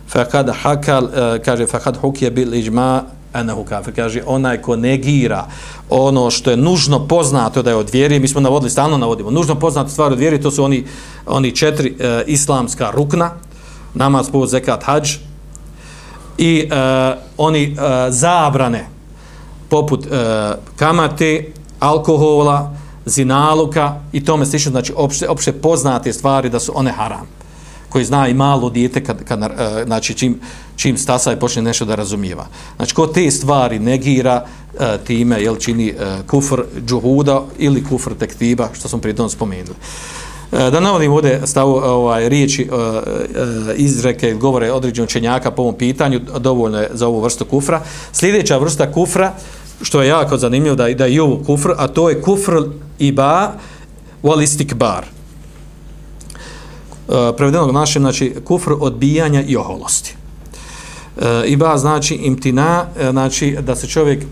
fakad hakal e, kaže fakad hukje bil iđma anahu kafir kaže onaj ko negira ono što je nužno poznato da je od vjeri, mi smo navodili stalno navodimo nužno poznato stvar od vjeri, to su oni oni četiri e, islamska rukna namaz post, zekat hađ i e, oni e, zabrane poput e, kamate alkohola zinaluka i tome slično znači opšte, opšte poznate stvari da su one haram koji zna i malo dijete kad, kad, e, znači čim, čim stasa i počne nešto da razumijeva. Znači ko te stvari negira e, time, jel čini e, kufr džuhuda ili kufr tektiba, što smo prije tom spomenuli. E, da navodim ovdje stavu e, ovaj, riječi e, izreke, govore određenog čenjaka po ovom pitanju, dovoljno je za ovu vrstu kufra. Sljedeća vrsta kufra, što je jako zanimljivo da, da je i ovo kufr, a to je kufr iba ba walistik bar. Prevedeno naše, znači kufr odbijanja i oholosti. Iba znači imtina, znači da se čovjek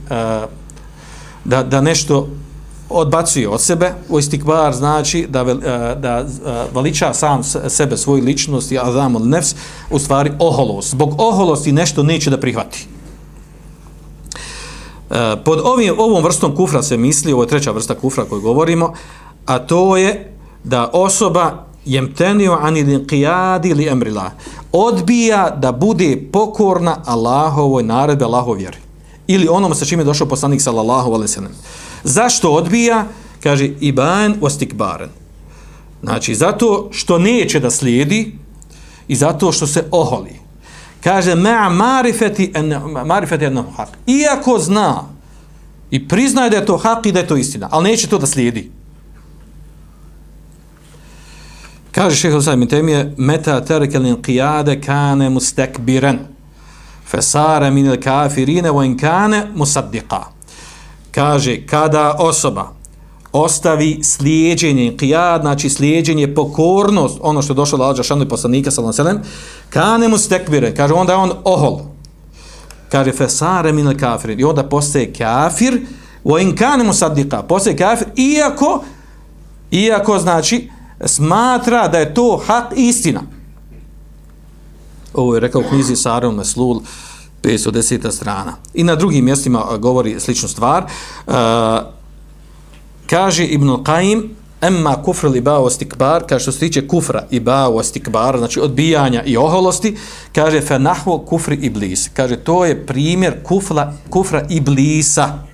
da, da nešto odbacuje od sebe, u istikbar znači da, e, da e, veliča sam sebe, svoju ličnost i adam od nefs, u stvari oholost. Zbog oholosti nešto neće da prihvati. E, pod ovim, ovom vrstom kufra se misli, ovo je treća vrsta kufra koju govorimo, a to je da osoba jemtenio anil qiyadi li emrila. Odbija da bude pokorna Allahovoj naredbe, Allahov vjeri. Ili onom sa čime je došao poslanik sallallahu alejhi ve sellem. Zašto odbija? Kaže, iban ostikbaren. Znači, zato što neće da slijedi i zato što se oholi. Kaže, ma marifeti en, marifeti enom hak. Iako zna I priznaje da je to hak i da je to istina, ali neće to da slijedi. Kaže šeho Osam Temije, meta terkelin qijade kane mustekbiren, fesare minil kafirine wa in kane musaddiqa. Kaže, kada osoba ostavi slijedjenje, qiyad, znači slijedjenje, pokornost, ono što je došlo od lađa šanu i poslanika, ve sellem kane mustekbiren, kaže, onda je on ohol. Kaže, fesare minil kafir, i onda postaje kafir, wa in kane sadika postaje kafir, iako, iako, znači, smatra da je to hak istina. Ovo je rekao u knjizi Sarov Meslul, 510. strana. I na drugim mjestima govori sličnu stvar. E, kaže Ibn Qaim, emma kufr li bao stikbar, kaže što se tiče kufra i bao stikbar, znači odbijanja i oholosti, kaže fe nahvo kufri iblis. Kaže to je primjer kufla, kufra iblisa.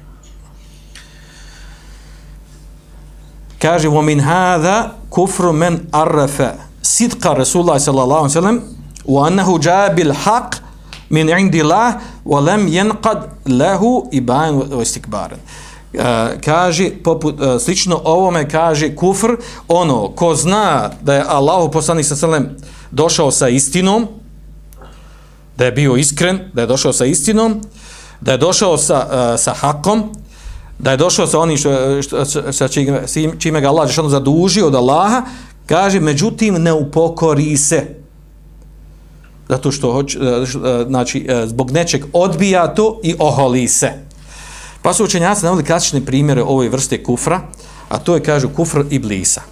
kaže wa min hadha kufru man arafa sidqa rasulullah sallallahu alaihi sellem wa annahu jabil bil min indi Allah wa lam yanqad lahu iban wa istikbaran uh, kaže poput uh, slično ovome kaže kufr ono ko zna da je Allahu poslanik sallallahu alejhi došao sa istinom da je bio iskren da je došao sa istinom da je došao sa uh, sa hakom da je došao sa onim što, što, sa čime, čime ga Allah što zadužio od Allaha, kaže, međutim, ne upokori se. Zato što, hoć, e, e, znači, e, zbog nečeg odbija to i oholi se. Pa su učenjaci navili klasične primjere ove vrste kufra, a to je, kažu, kufr iblisa.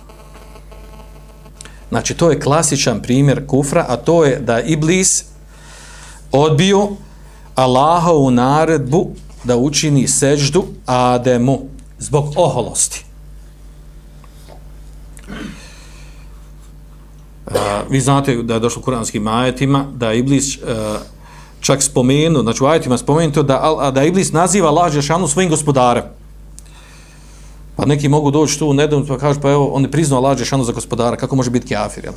Znači, to je klasičan primjer kufra, a to je da iblis odbio Allahovu naredbu da učini seždu Ademu zbog oholosti. Uh, vi znate da je došlo u kuranskim ajetima da Iblis uh, čak spomenu, znači u ajetima spomenuto da, da Iblis naziva Allah Žešanu svojim gospodarem. Pa neki mogu doći tu u nedavno pa kažu pa evo on je priznao Allah Žešanu za gospodara, kako može biti kafir, jel?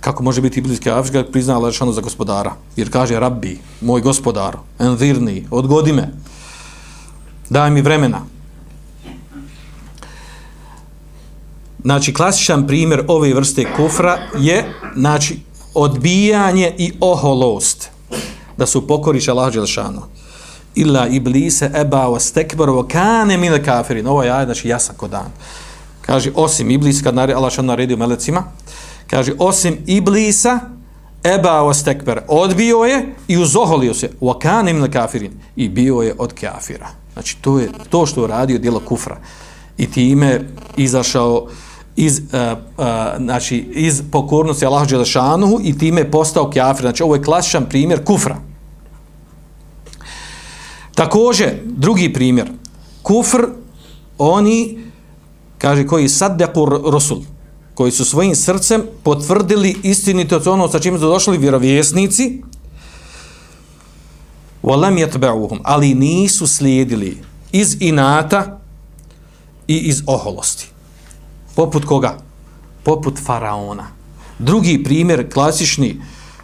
kako može biti Iblis kafir kad prizna Alešanu za gospodara. Jer kaže, rabbi, moj gospodar, envirni, odgodi me, daj mi vremena. Znači, klasičan primjer ove vrste kufra je, znači, odbijanje i oholost. Da su pokoriš Allah Đelšanu. Illa iblise eba o stekbarovo kane mine kafirin. Ovaj Ovo je, znači, jasan ko dan. Kaže, osim iblisa kad Allah naredio melecima, kaže osim iblisa eba ostekber odbio je i uzoholio se u akanim mine kafirin i bio je od kafira znači to je to što je radio djelo kufra i time izašao iz, uh, uh, znači, iz pokornosti Allah Đelešanuhu i time je postao kafir. Znači, ovo je klasičan primjer kufra. Također, drugi primjer. Kufr, oni, kaže, koji saddeku Rasul, koji su svojim srcem potvrdili istinito ono sa čim su došli vjerovjesnici, وَلَمْ يَتْبَعُهُمْ ali nisu slijedili iz inata i iz oholosti. Poput koga? Poput faraona. Drugi primjer, klasični,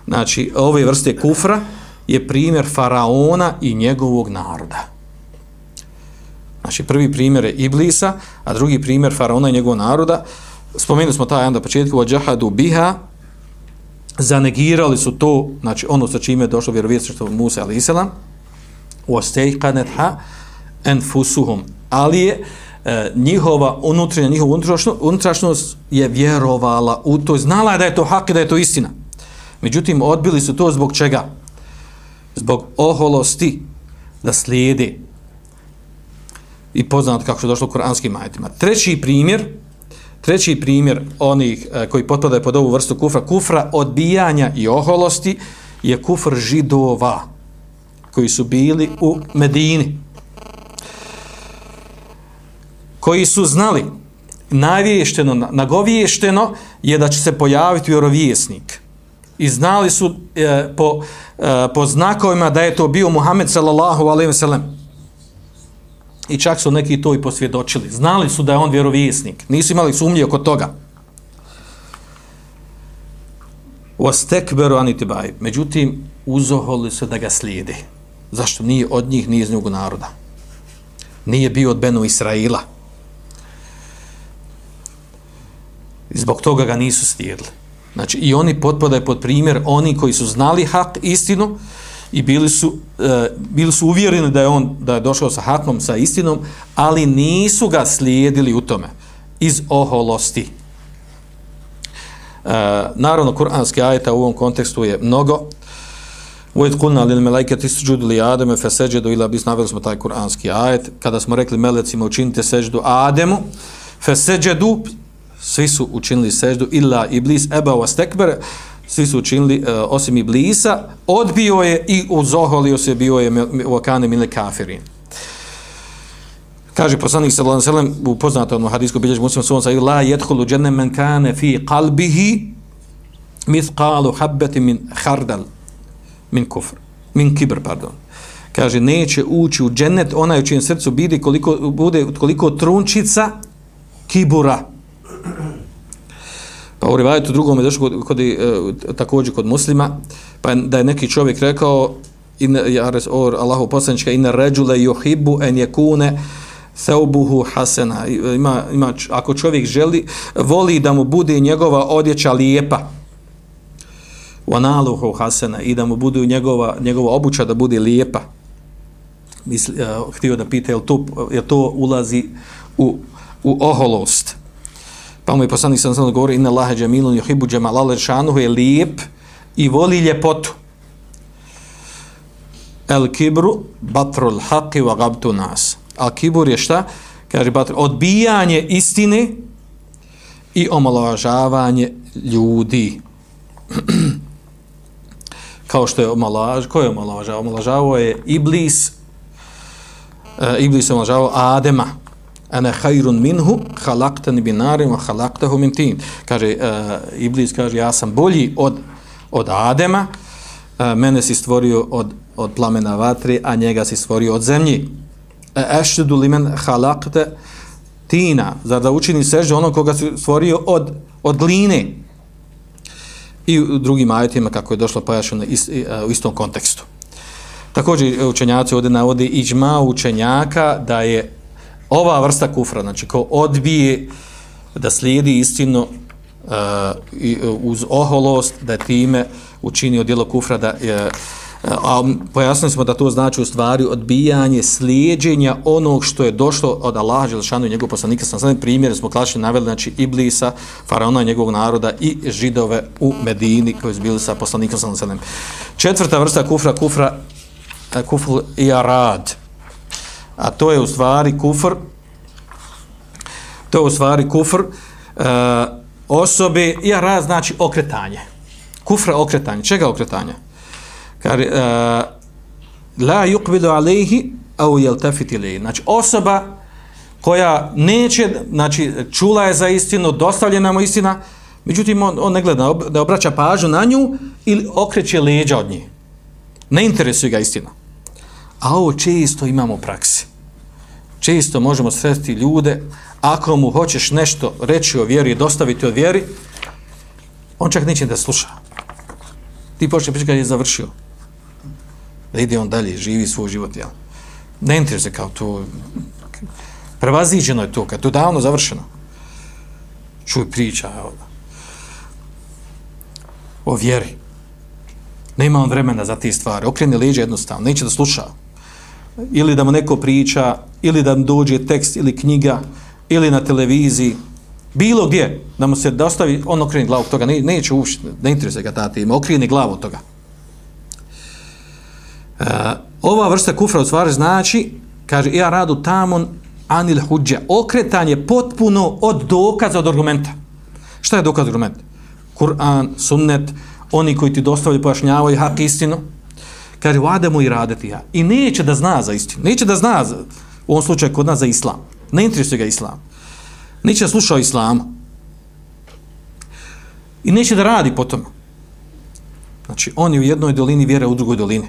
znači ove vrste kufra, je primjer faraona i njegovog naroda. Znači prvi primjer je Iblisa, a drugi primjer faraona i njegovog naroda, spomenuli smo taj na početku ođahadu biha zanegirali su to znači ono sa čime je došlo vjerovjesništvo Musa ali selam wastayqanatha anfusuhum ali je e, njihova unutrašnja njihova unutrašnjost je vjerovala u to. Znala da je to hak da je to istina. Međutim odbili su to zbog čega? Zbog oholosti da slijede. I poznat kako je došlo u kuranskim ajetima. Treći primjer Treći primjer onih e, koji potpadaju pod ovu vrstu kufra, kufra odbijanja i oholosti, je kufr židova koji su bili u Medini. Koji su znali, navješteno, nagovješteno je da će se pojaviti vjerovjesnik. I znali su e, po, e, po znakovima da je to bio Muhammed sallallahu alaihi ve sellem. I čak su neki to i posvjedočili. Znali su da je on vjerovjesnik. Nisu imali sumnje oko toga. Ostekberu anitibaj. Međutim, uzoholi su da ga slijede. Zašto? Nije od njih, nije iz njegu naroda. Nije bio od Benu Israila. Zbog toga ga nisu slijedili. Znači, i oni potpadaju pod primjer, oni koji su znali hak, istinu, i bili su, e, bili su uvjereni da je on da je došao sa hakom, sa istinom, ali nisu ga slijedili u tome iz oholosti. E, naravno, kuranski ajeta u ovom kontekstu je mnogo. Uvijek kulna lil melajke ti suđudu li Ademe fe seđedu ila bis naveli smo taj kuranski ajet. Kada smo rekli melecima učinite seđdu Ademu fe seđedu svi su učinili seždu illa iblis eba wa tekber, svi su učinili uh, osim iblisa. Odbio je i uzoholio se bio je wakane mil mile kafirin. Kaže poslanik sallallahu alejhi ve sellem u poznatom hadisku bilježi muslim sunna sa la yadkhulu janna man kana fi qalbihi mithqalu habatin min khardal min kufr min kibr pardon. Kaže neće ući u džennet onaj u čijem srcu bidi koliko bude koliko trunčica kibura. Pa u rivajetu drugom je došlo kod, kod, kod, e, također kod muslima, pa da je neki čovjek rekao, in, ja or, Allahu poslanička, in ređule juhibbu en jekune theubuhu hasena. E, ima, ima, ako čovjek želi, voli da mu bude njegova odjeća lijepa, wanaluhu hasena, i da mu bude njegova, njegova obuća da bude lijepa. Misli, uh, e, htio da pita, je to, je to ulazi u, u oholost? Pa mu je poslanik sam sam govorio, inna Allahe džemilun juhibu džemalale šanuhu je lijep i voli ljepotu. El kibru batrul haqi wa gabtu nas. Al kibur je šta? Kaže batr, odbijanje istine i omalovažavanje ljudi. Kao što je omalaž, ko je omalovažavao? Omalažavao je Iblis, uh, Iblis je Adema ana khairun minhu khalaqtani bi narin wa khalaqtahu min tin. Kaže uh, iblis kaže ja sam bolji od od adema uh, mene si stvorio od od plamena vatre a njega si stvorio od zemlje ashdu limen khalaqta tina. Za da učini sežde ono koga si stvorio od od gline? I u drugim ajetima kako je došlo pojašnjeno ist, e, u istom kontekstu. Također učenjaci ovdje navode iđma učenjaka da je ova vrsta kufra, znači ko odbije da slijedi istinu uh, uz oholost, da je time učinio djelo kufra, da je, uh, a pojasnili smo da to znači u stvari odbijanje slijedženja onog što je došlo od Allaha Želšanu i njegovog poslanika. Sam sam primjer, smo klasično naveli, znači Iblisa, faraona njegovog naroda i židove u Medini koji su bili sa poslanikom sam sam. Četvrta vrsta kufra, kufra, uh, Kufl i arad a to je u stvari kufr. To je u stvari kufr uh, osobe ja raz znači okretanje. Kufra okretanje. Čega okretanje? Kar uh, la yuqbidu alayhi aw yaltafit ilayhi. Znači osoba koja neće znači čula je za istinu dostavljena mu istina međutim on, on ne gleda da obraća pažnju na nju ili okreće leđa od nje. Ne interesuje ga istina. A ovo često imamo u praksi. Često možemo sresti ljude, ako mu hoćeš nešto reći o vjeri i dostaviti o vjeri, on čak neće da sluša. Ti počne pričati kad je završio. Da ide on dalje, živi svoj život, jel? Ne interesuje kao to. Prevaziđeno je to, kad to davno završeno. Čuj priča, evo. O vjeri. Nema on vremena za te stvari. Okreni leđe jednostavno, neće da sluša ili da mu neko priča, ili da mu dođe tekst ili knjiga, ili na televiziji, bilo gdje, da mu se dostavi, on okreni glavu toga, ne, neće uopšte, ne interesuje ga ta tema, okreni glavu toga. E, ova vrsta kufra u stvari znači, kaže, ja radu tamon anil huđa, okretanje potpuno od dokaza, od argumenta. Šta je dokaz argument? Kur'an, sunnet, oni koji ti dostavljaju, pojašnjavaju hak istinu, kaže vademo i raditi ja. I neće da zna za istinu. Neće da zna za, u ovom slučaju kod nas za islam. Ne interesuje ga islam. Neće da sluša o islamu. I neće da radi po tome. Znači, on je u jednoj dolini vjera u drugoj dolini.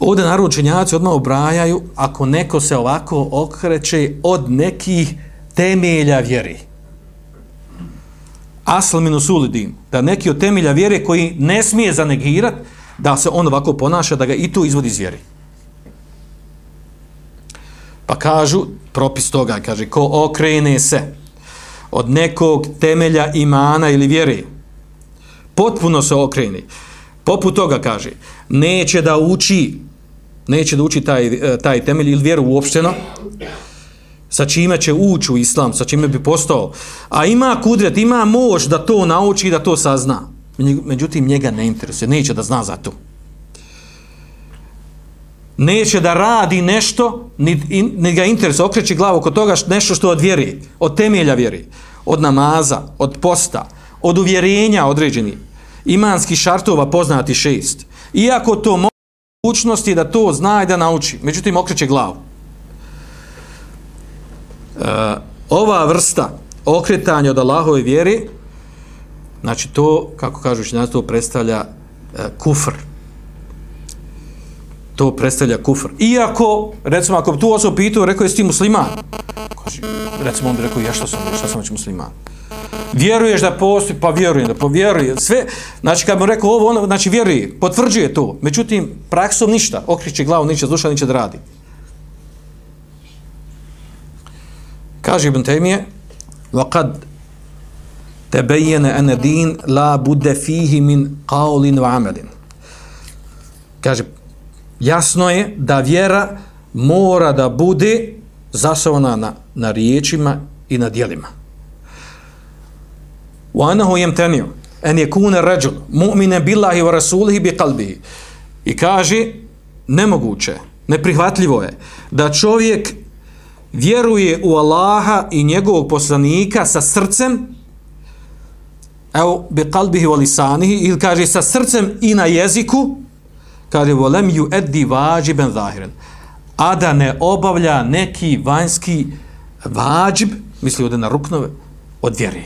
Ovdje naručenjaci odmah obrajaju ako neko se ovako okreće od nekih temelja vjeri asl minus ulidin, da neki od temelja vjere koji ne smije zanegirat, da se on ovako ponaša, da ga i to izvodi iz vjeri. Pa kažu, propis toga, kaže, ko okrene se od nekog temelja imana ili vjere, potpuno se okrene, poput toga kaže, neće da uči, neće da uči taj, eh, taj temelj ili vjeru uopšteno, sa čime će ući u islam, sa čime bi postao, a ima kudret, ima moć da to nauči i da to sazna. Međutim, njega ne interesuje, neće da zna za to neće da radi nešto, ni, ni ga interesuje, okreći glavu kod toga nešto što od vjeri, od temelja vjeri, od namaza, od posta, od uvjerenja određeni, imanski šartova poznati šest. Iako to mogućnosti da to zna i da nauči, međutim okreće glavu. Eh, ova vrsta okretanja od Allahove vjeri, znači to, kako kažu učinjaci, to predstavlja eh, kufr, to predstavlja kufr. Iako, recimo, ako bi tu osobu pitao, rekao, jesi ti musliman? Kaže, recimo, on bi rekao, ja što sam, šta sam već musliman? Vjeruješ da postoji? Pa vjerujem, da povjeruje. Sve, znači, kad bi rekao ovo, ono, znači, vjeruje, potvrđuje to. Međutim, praksom ništa, okriće glavu, ništa, zluša, ništa da radi. Kaže Ibn Taymije, وَقَدْ تَبَيَّنَ أَنَ دِينَ لَا بُدَّ فِيهِ مِنْ قَوْلٍ وَعَمَلٍ Kaže, jasno je da vjera mora da bude zasovana na, na riječima i na dijelima. Wa anahu yamtani'u an yakuna ar-rajul mu'minan billahi wa rasulihi bi qalbihi. I kaže nemoguće, neprihvatljivo je da čovjek vjeruje u Allaha i njegovog poslanika sa srcem evo bi qalbihi wa lisanihi ili kaže sa srcem i na jeziku kaže volem ju eddi vađiben zahiren. A da ne obavlja neki vanjski vađib misli ovdje na ruknove od vjere.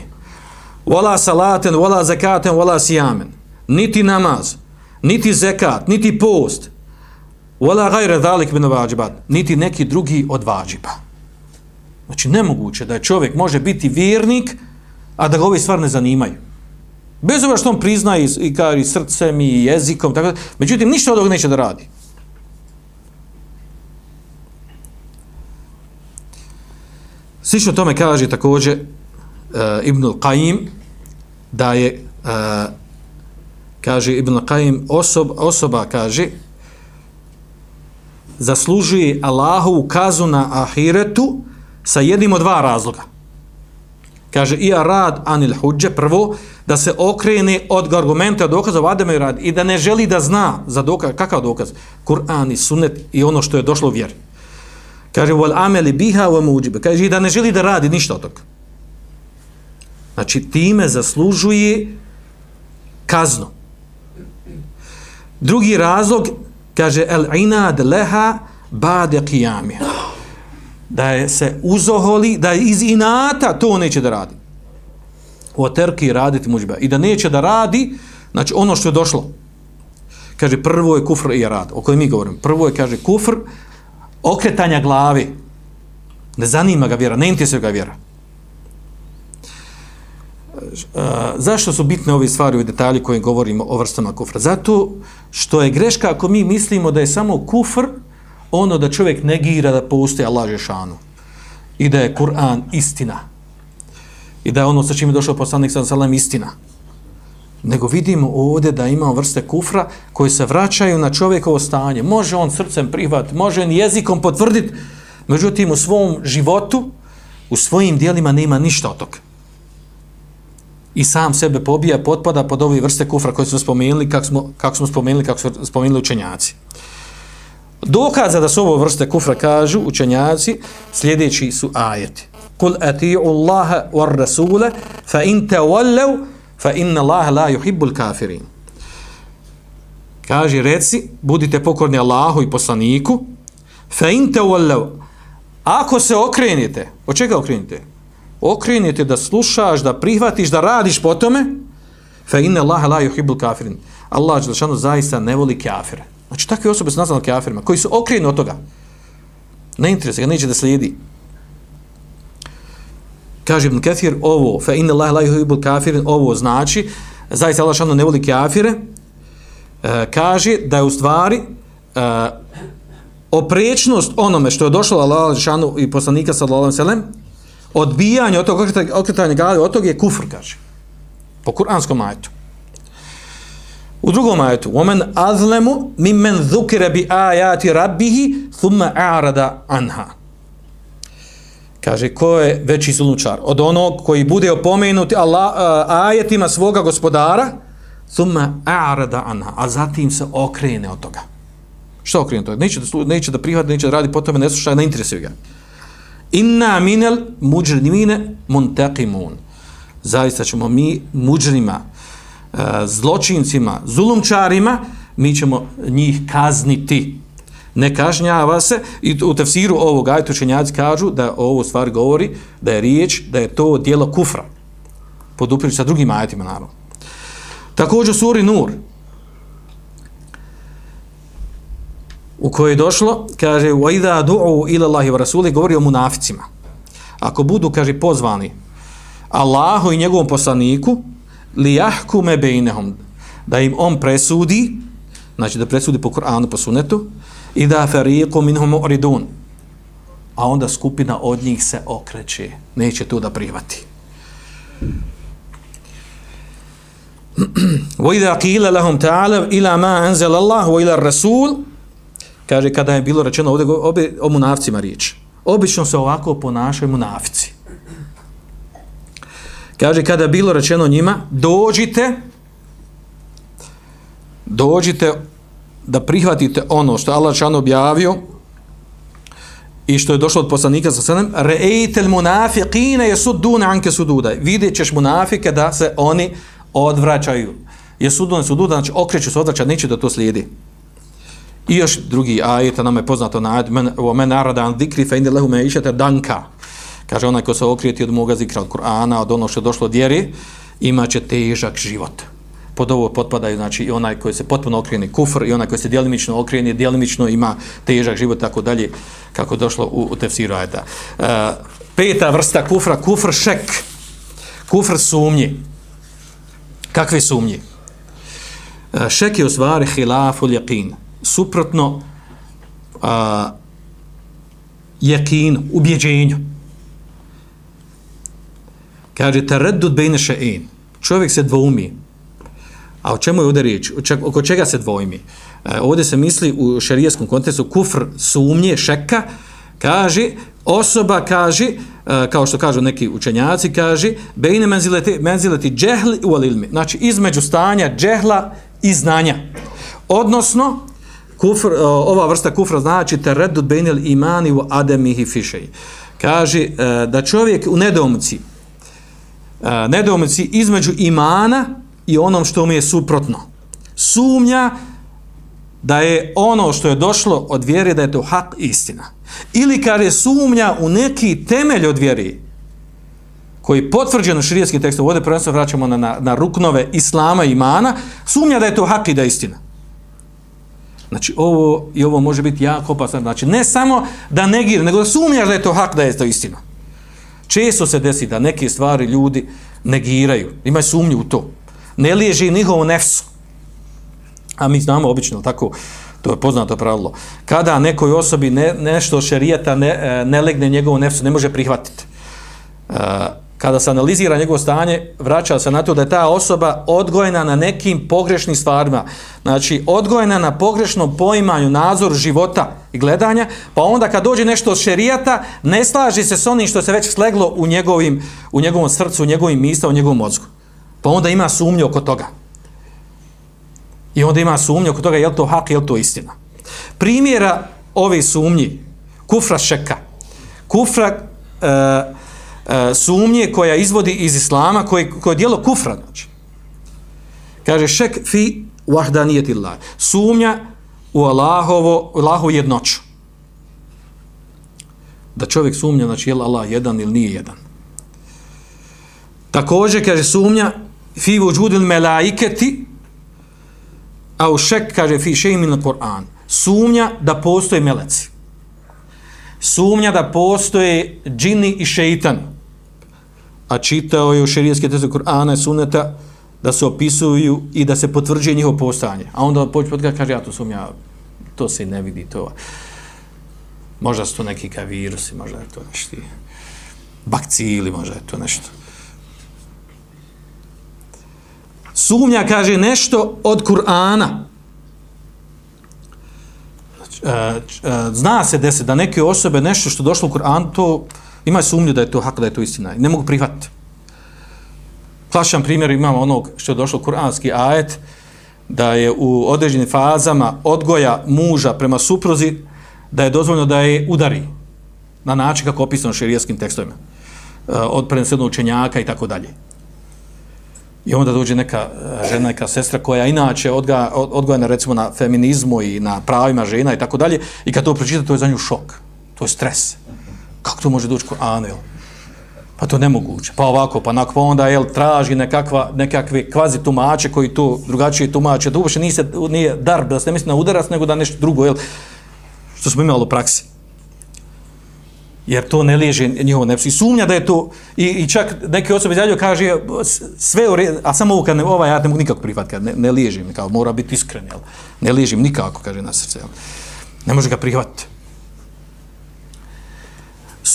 Vola salaten, vola zakaten, vola sijamen. Niti namaz niti zekat, niti post. Vola gajre zalik bin vađibat. Niti neki drugi od vađiba znači nemoguće da je čovjek može biti vjernik a da ga ove stvari ne zanimaju Bez obzira što on prizna i, i, i srcem i jezikom, tako da, međutim, ništa od ovog neće da radi. Slično tome kaže također uh, Ibn al-Qaim da je uh, kaže Ibn al-Qaim osob, osoba kaže zaslužuje Allahu kazu na ahiretu sa jednim od dva razloga. Kaže, i rad anil huđe, prvo, da se okrene od argumenta dokaza vademe i rad i da ne želi da zna za dokaz, kakav dokaz? Kur'an i sunet i ono što je došlo u vjeri. Kaže, vol ameli biha wa muđibe. Kaže, i da ne želi da radi ništa od toga. Znači, time zaslužuje kaznu. Drugi razlog, kaže, el inad leha bade qiyamih da je se uzoholi, da je iz inata to neće da radi. O terki raditi muđbe. I da neće da radi, znači ono što je došlo. Kaže, prvo je kufr i rad, o kojem mi govorim. Prvo je, kaže, kufr okretanja glavi. Ne zanima ga vjera, ne se ga vjera. Uh, zašto su bitne ove stvari u detalji koje govorimo o vrstama kufra? Zato što je greška ako mi mislimo da je samo kufr ono da čovjek negira da postoji Allah Žešanu i da je Kur'an istina i da je ono sa čim je došao poslanik sa salam istina. Nego vidimo ovdje da ima vrste kufra koji se vraćaju na čovjekovo stanje. Može on srcem prihvat može on jezikom potvrditi međutim u svom životu u svojim dijelima nema ništa od toga. I sam sebe pobija, potpada pod ove vrste kufra koje smo spomenuli, kako smo, kako smo spomenuli, kako smo spomenuli učenjaci. Dokaza da su ovo vrste kufra kažu učenjaci, sljedeći su ajeti. Kul ati'u Allaha war rasule fa in tawallu fa inna Allaha la yuhibbul kafirin. Kaže reci, budite pokorni Allahu i poslaniku, fa in tawallu ako se okrenete, od čega okrenete? Okrenete da slušaš, da prihvatiš, da radiš po tome, fa inna Allaha la yuhibbul kafirin. Allah zaista ne voli kafire. Znači, takve osobe su nazvane kafirima, koji su okrenu od toga. Ne interesuje ga, neće da slijedi. Kaže Ibn Kathir, ovo, fa inna Allah la yuhibbul kafirin, ovo znači, zaista Allah šano ne voli kafire, e, kaže da je u stvari e, oprečnost onome što je došlo Allah šano i poslanika sallallahu alejhi ve sellem odbijanje od toga, okretanje glave od tog je kufr kaže po kuranskom ajetu u drugom ajetu omen azlemu mimmen zukira bi ayati rabbih thumma a'rada anha kaže ko je veći zulumčar od onog koji bude opomenut Allah, eh, ajetima svoga gospodara thumma a'rada anha a zatim se okrene od toga Što okrenu toga? Neće da, neće da prihvati, neće da radi po tome, ne sluša, ne interesuje ga. Inna minel muđrimine muntaqimun. Zaista ćemo mi muđrima, zločincima, zulumčarima, mi ćemo njih kazniti. Ne kažnjava se i u tefsiru ovog ajta učenjaci kažu da ovo stvar govori da je riječ, da je to dijelo kufra. Podupriči sa drugim ajetima, naravno. Također suri Nur, u kojoj je došlo, kaže, وَإِذَا دُعُوا إِلَى اللَّهِ وَرَسُولِ govori o munaficima. Ako budu, kaže, pozvani Allahu i njegovom poslaniku, لِيَحْكُمَ بَيْنَهُمْ da im on presudi, znači da presudi po Kur'anu, po sunetu, i da فَرِيقُ مِنْهُمْ مُعْرِدُونَ a onda skupina od njih se okreće, neće to da prihvati. وَإِذَا قِيلَ لَهُمْ تَعَلَوْ إِلَى مَا أَنزَلَ اللَّهُ وَإِلَى الرَّسُولُ kaže kada je bilo rečeno ovdje obe, o munafcima riječ. Obično se ovako ponašaju munafici. Kaže kada bilo rečeno njima dođite dođite da prihvatite ono što Allah čan objavio i što je došlo od poslanika sa sanem reejtel munafiqine jesuddune anke sududa. Vidjet ćeš munafike da se oni odvraćaju. Jesuddune sududa, znači okreću se odvraćati, neće da to slijedi. I još drugi ajet, nam je poznato na ajet, men, o men arada an dikri fe inde lehu me išete danka. Kaže onaj ko se okrijeti od moga zikra, od Kur'ana, od ono što je došlo od vjeri, imaće težak život. Pod ovo potpadaju, znači, i onaj koji se potpuno okrijeni kufr, i onaj koji se djelimično okrijeni, djelimično ima težak život, tako dalje, kako došlo u, u tefsiru ajeta. Uh, peta vrsta kufra, kufr šek, kufr sumnji. Kakve sumnji? E, šek je u stvari hilaful jaqin suprotno a, jakinu, ubjeđenju. Kaže, tareddud bejne še'in. Čovjek se dvoumi. A o čemu je ovdje riječ? Oko čega se dvoumi? E, ovdje se misli u šarijeskom kontekstu kufr sumnje, šeka, kaže, osoba kaže, e, kao što kažu neki učenjaci, kaže, bejne menzileti, menzileti džehli u alilmi. Znači, između stanja džehla i znanja. Odnosno, kufr, e, ova vrsta kufra znači tereddud bejnil imani u ademihi fišeji. Kaže e, da čovjek u nedomici, e, nedomici između imana i onom što mu je suprotno. Sumnja da je ono što je došlo od vjere da je to hak istina. Ili kad je sumnja u neki temelj od vjeri koji je potvrđen u širijetskim tekstom, ovdje prvenstveno vraćamo na, na, na ruknove islama i imana, sumnja da je to hak i da je istina. Znači, ovo i ovo može biti jako opasno. Znači, ne samo da negira, nego da sumnjaš da je to hak, da je to istina. Često se desi da neke stvari ljudi negiraju, imaju sumnju u to. Ne liježi njihovo nefsu. A mi znamo obično tako, to je poznato pravilo. Kada nekoj osobi ne, nešto šerijeta ne, e, ne legne njegovo nefsu, ne može prihvatiti. Uh, kada se analizira njegovo stanje, vraća se na to da je ta osoba odgojena na nekim pogrešnim stvarima. Znači, odgojena na pogrešnom poimanju, nadzoru života i gledanja, pa onda kad dođe nešto od šerijata, ne slaži se s onim što se već sleglo u, njegovim, u njegovom srcu, u njegovim misla, u njegovom mozgu. Pa onda ima sumnje oko toga. I onda ima sumnje oko toga je li to hak, je li to istina. Primjera ove sumnji, kufra šeka, kufra... Uh, E, E, sumnje koja izvodi iz islama, koje, koje je dijelo kufra. Znači. Kaže, šek fi vahdanijetillah. Sumnja u Allahovo, Allahu jednoću. Da čovjek sumnja, znači je li Allah jedan ili nije jedan. Također, kaže, sumnja fi wujudil melaiketi, a u šek, kaže, fi šeimin Kur'an. Sumnja da postoje meleci. Sumnja da postoje džini i šeitani a čitao je u šerijetske tekste Kur'ana i suneta da se opisuju i da se potvrđuje njihovo postanje. A onda pođe potka kaže, ja to sumnja, to se ne vidi, to možda su to neki kao virusi, možda je to nešto bakcili, možda je to nešto. Sumnja kaže nešto od Kur'ana. Znači, e, e, zna se desi da neke osobe nešto što došlo u Kur'an, to ima sumnju da je to hak, da je to istina. Ne mogu prihvatiti. Klašan primjer imamo onog što je došlo kuranski ajet, da je u određenim fazama odgoja muža prema supruzi, da je dozvoljno da je udari na način kako opisano širijeskim tekstovima eh, od prenesednog učenjaka i tako dalje. I onda dođe neka eh, žena, neka sestra koja inače odga, odgojena recimo na feminizmu i na pravima žena i tako dalje i kad to pročita to je za nju šok. To je stres. Kako to može doći Kur'anu, Anel? Pa to nemoguće. Pa ovako, pa nakon onda jel, traži nekakva, nekakve kvazi tumače koji to drugačije tumače. To uopšte nije, nije dar, da se ne misli na udarac, nego da nešto drugo, jel, što smo imali u praksi. Jer to ne liježe njihovo nepsu. I sumnja da je to, i, i čak neke osobe izjavljaju, kaže, sve u redu, a samo ovo kad ne, ovaj, ja ne mogu nikako prihvatiti, ne, ne liježim, kao, mora biti iskren, jel. Ne liježim nikako, kaže na srce, jel. Ne može ga prihvatiti.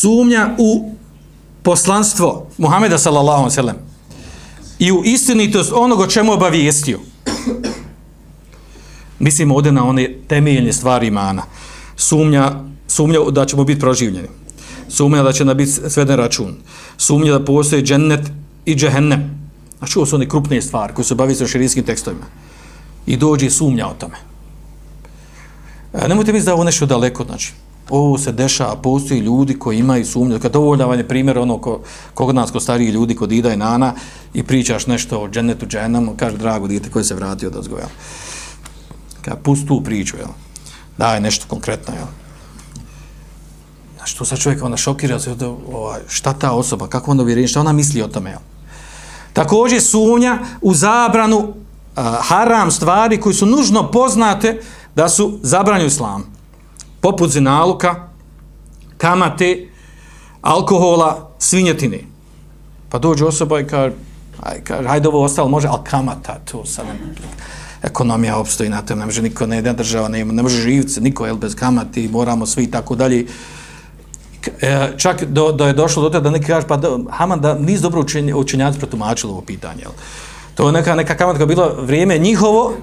Sumnja u poslanstvo Muhameda sallallahu alejhi ve sellem i u istinitost onog o čemu obavijestio. Mislim ovdje na one temeljne stvari imana. Sumnja, sumnja da ćemo biti proživljeni. Sumnja da će na biti sveden račun. Sumnja da postoji džennet i džehennem. Znači ovo su one krupne stvari koje se bavi sa širijskim tekstovima. I dođe sumnja o tome. E, nemojte misliti da je ovo nešto daleko, znači ovo se dešava, postoji ljudi koji imaju sumnju, dakle, kad dovoljavan je primjer ono ko, kog nas ko stariji ljudi kod Ida i Nana i pričaš nešto o džennetu dženamu, kaže drago dite koji se vratio od ozgoja. Kad pusti tu priču, jel? daj nešto konkretno, jel? Znači, tu sad čovjek onda šokira se, ovaj, šta ta osoba, kako onda vjeruje, šta ona misli o tome, jel? Također sumnja u zabranu uh, haram stvari koji su nužno poznate da su zabranju islamu poput zinaluka, kamate, alkohola, svinjetine. Pa dođe osoba i kaže, aj, kaže, hajde ovo ostalo, može, ali kamata, to sad ne, ekonomija opstoji na tem, ne može niko, ne, ne država, ne, ne može živce, niko, jel, bez kamati, moramo svi tako dalje. E, čak do, do je došlo do toga da neki kaže, pa da, Haman, da niz dobro učenj, učenjaci protumačili ovo pitanje, jel. To je neka, neka kamata koja bilo vrijeme njihovo,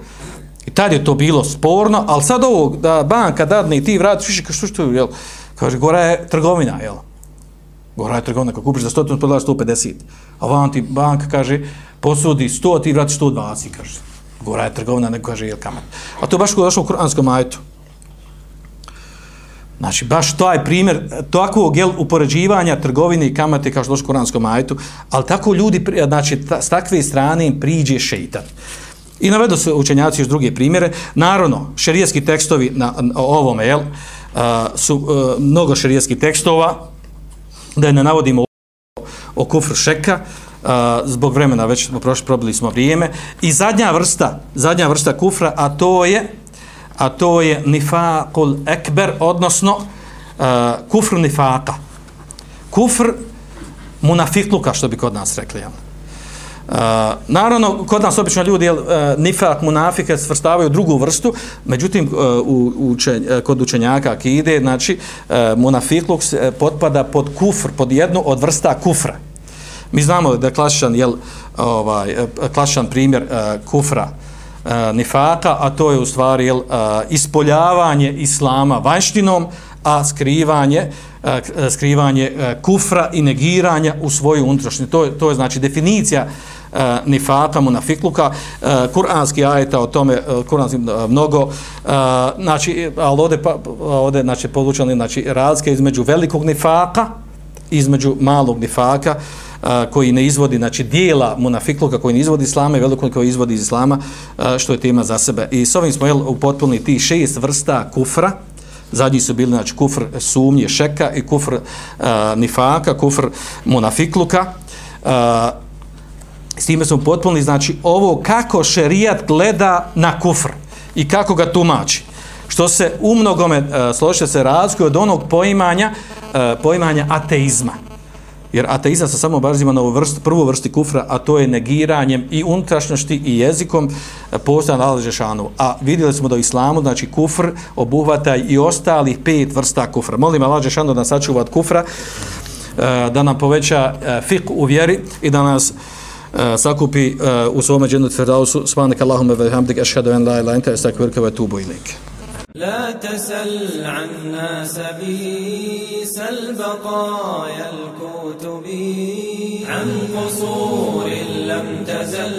I tad je to bilo sporno, ali sad ovo, da banka dadne i ti vratiš, više kao što što jel, kaže, gora je trgovina, jel? Gora je trgovina, kako kupiš za 100, prodala 150. A vam ti banka kaže, posudi 100, ti vratiš 120, kaže. Gora je trgovina, neko kaže, jel kamat. A to je baš kod došlo u kuranskom ajtu. Znači, baš to je primjer takvog jel, upoređivanja trgovine i kamate kao što došlo u kuranskom ajtu, ali tako ljudi, znači, ta, s takve strane priđe šeitan. I navedu se učenjaci još druge primjere. Naravno, šerijski tekstovi na, na ovome, jel, a, su a, mnogo šerijskih tekstova, da ne navodimo o, o kufru šeka, a, zbog vremena već smo prošli, probili smo vrijeme. I zadnja vrsta, zadnja vrsta kufra, a to je, a to je nifakul ekber, odnosno a, kufr nifaka. Kufr munafikluka, što bi kod nas rekli, jel. Uh, naravno, kod nas obično ljudi uh, nifak, munafike svrstavaju drugu vrstu, međutim, uh, u, učen, uh, e, kod učenjaka akide, znači, uh, munafikluk se potpada pod kufr, pod jednu od vrsta kufra. Mi znamo da je klasičan, jel, ovaj, klasičan primjer uh, kufra uh, nifaka, a to je u stvari jel, uh, ispoljavanje islama vanštinom, a skrivanje skrivanje kufra i negiranja u svoju unutrašnju. To, to je znači definicija uh, nifaka, munafikluka, uh, kuranski ajeta o tome, uh, kuranski uh, mnogo, uh, znači, ali ovdje, pa, ovdje znači, podučani, znači, razlike između velikog nifaka, između malog nifaka, uh, koji ne izvodi, znači, dijela munafikluka koji ne izvodi islama i velikog koji izvodi iz islama, uh, što je tema za sebe. I s ovim smo jel, upotpunili ti šest vrsta kufra, zadnji su bili znači kufr sumnje šeka i kufr uh, nifaka kufr munafikluka. Uh, s time smo potpunili znači ovo kako šerijat gleda na kufr i kako ga tumači što se u mnogome e, složite se razlikuje od onog poimanja e, poimanja ateizma Jer ateizam se samo bazima na vrst, prvu vrsti kufra, a to je negiranjem i unutrašnjošti i jezikom e, postoja nalaže. A vidjeli smo da u islamu, znači kufr obuhvata i ostalih pet vrsta kufra. Molim Allah Žešanu da sačuva od kufra, e, da nam poveća e, fik u vjeri i da nas sakupi u svome džennet Firdausu. Subhanak Allahumma wa bihamdik ashhadu an la ilaha illa anta astaghfiruka wa atubu ilaik. لا تسل عن ناس بي سل بقايا الكتب عن قصور لم تزل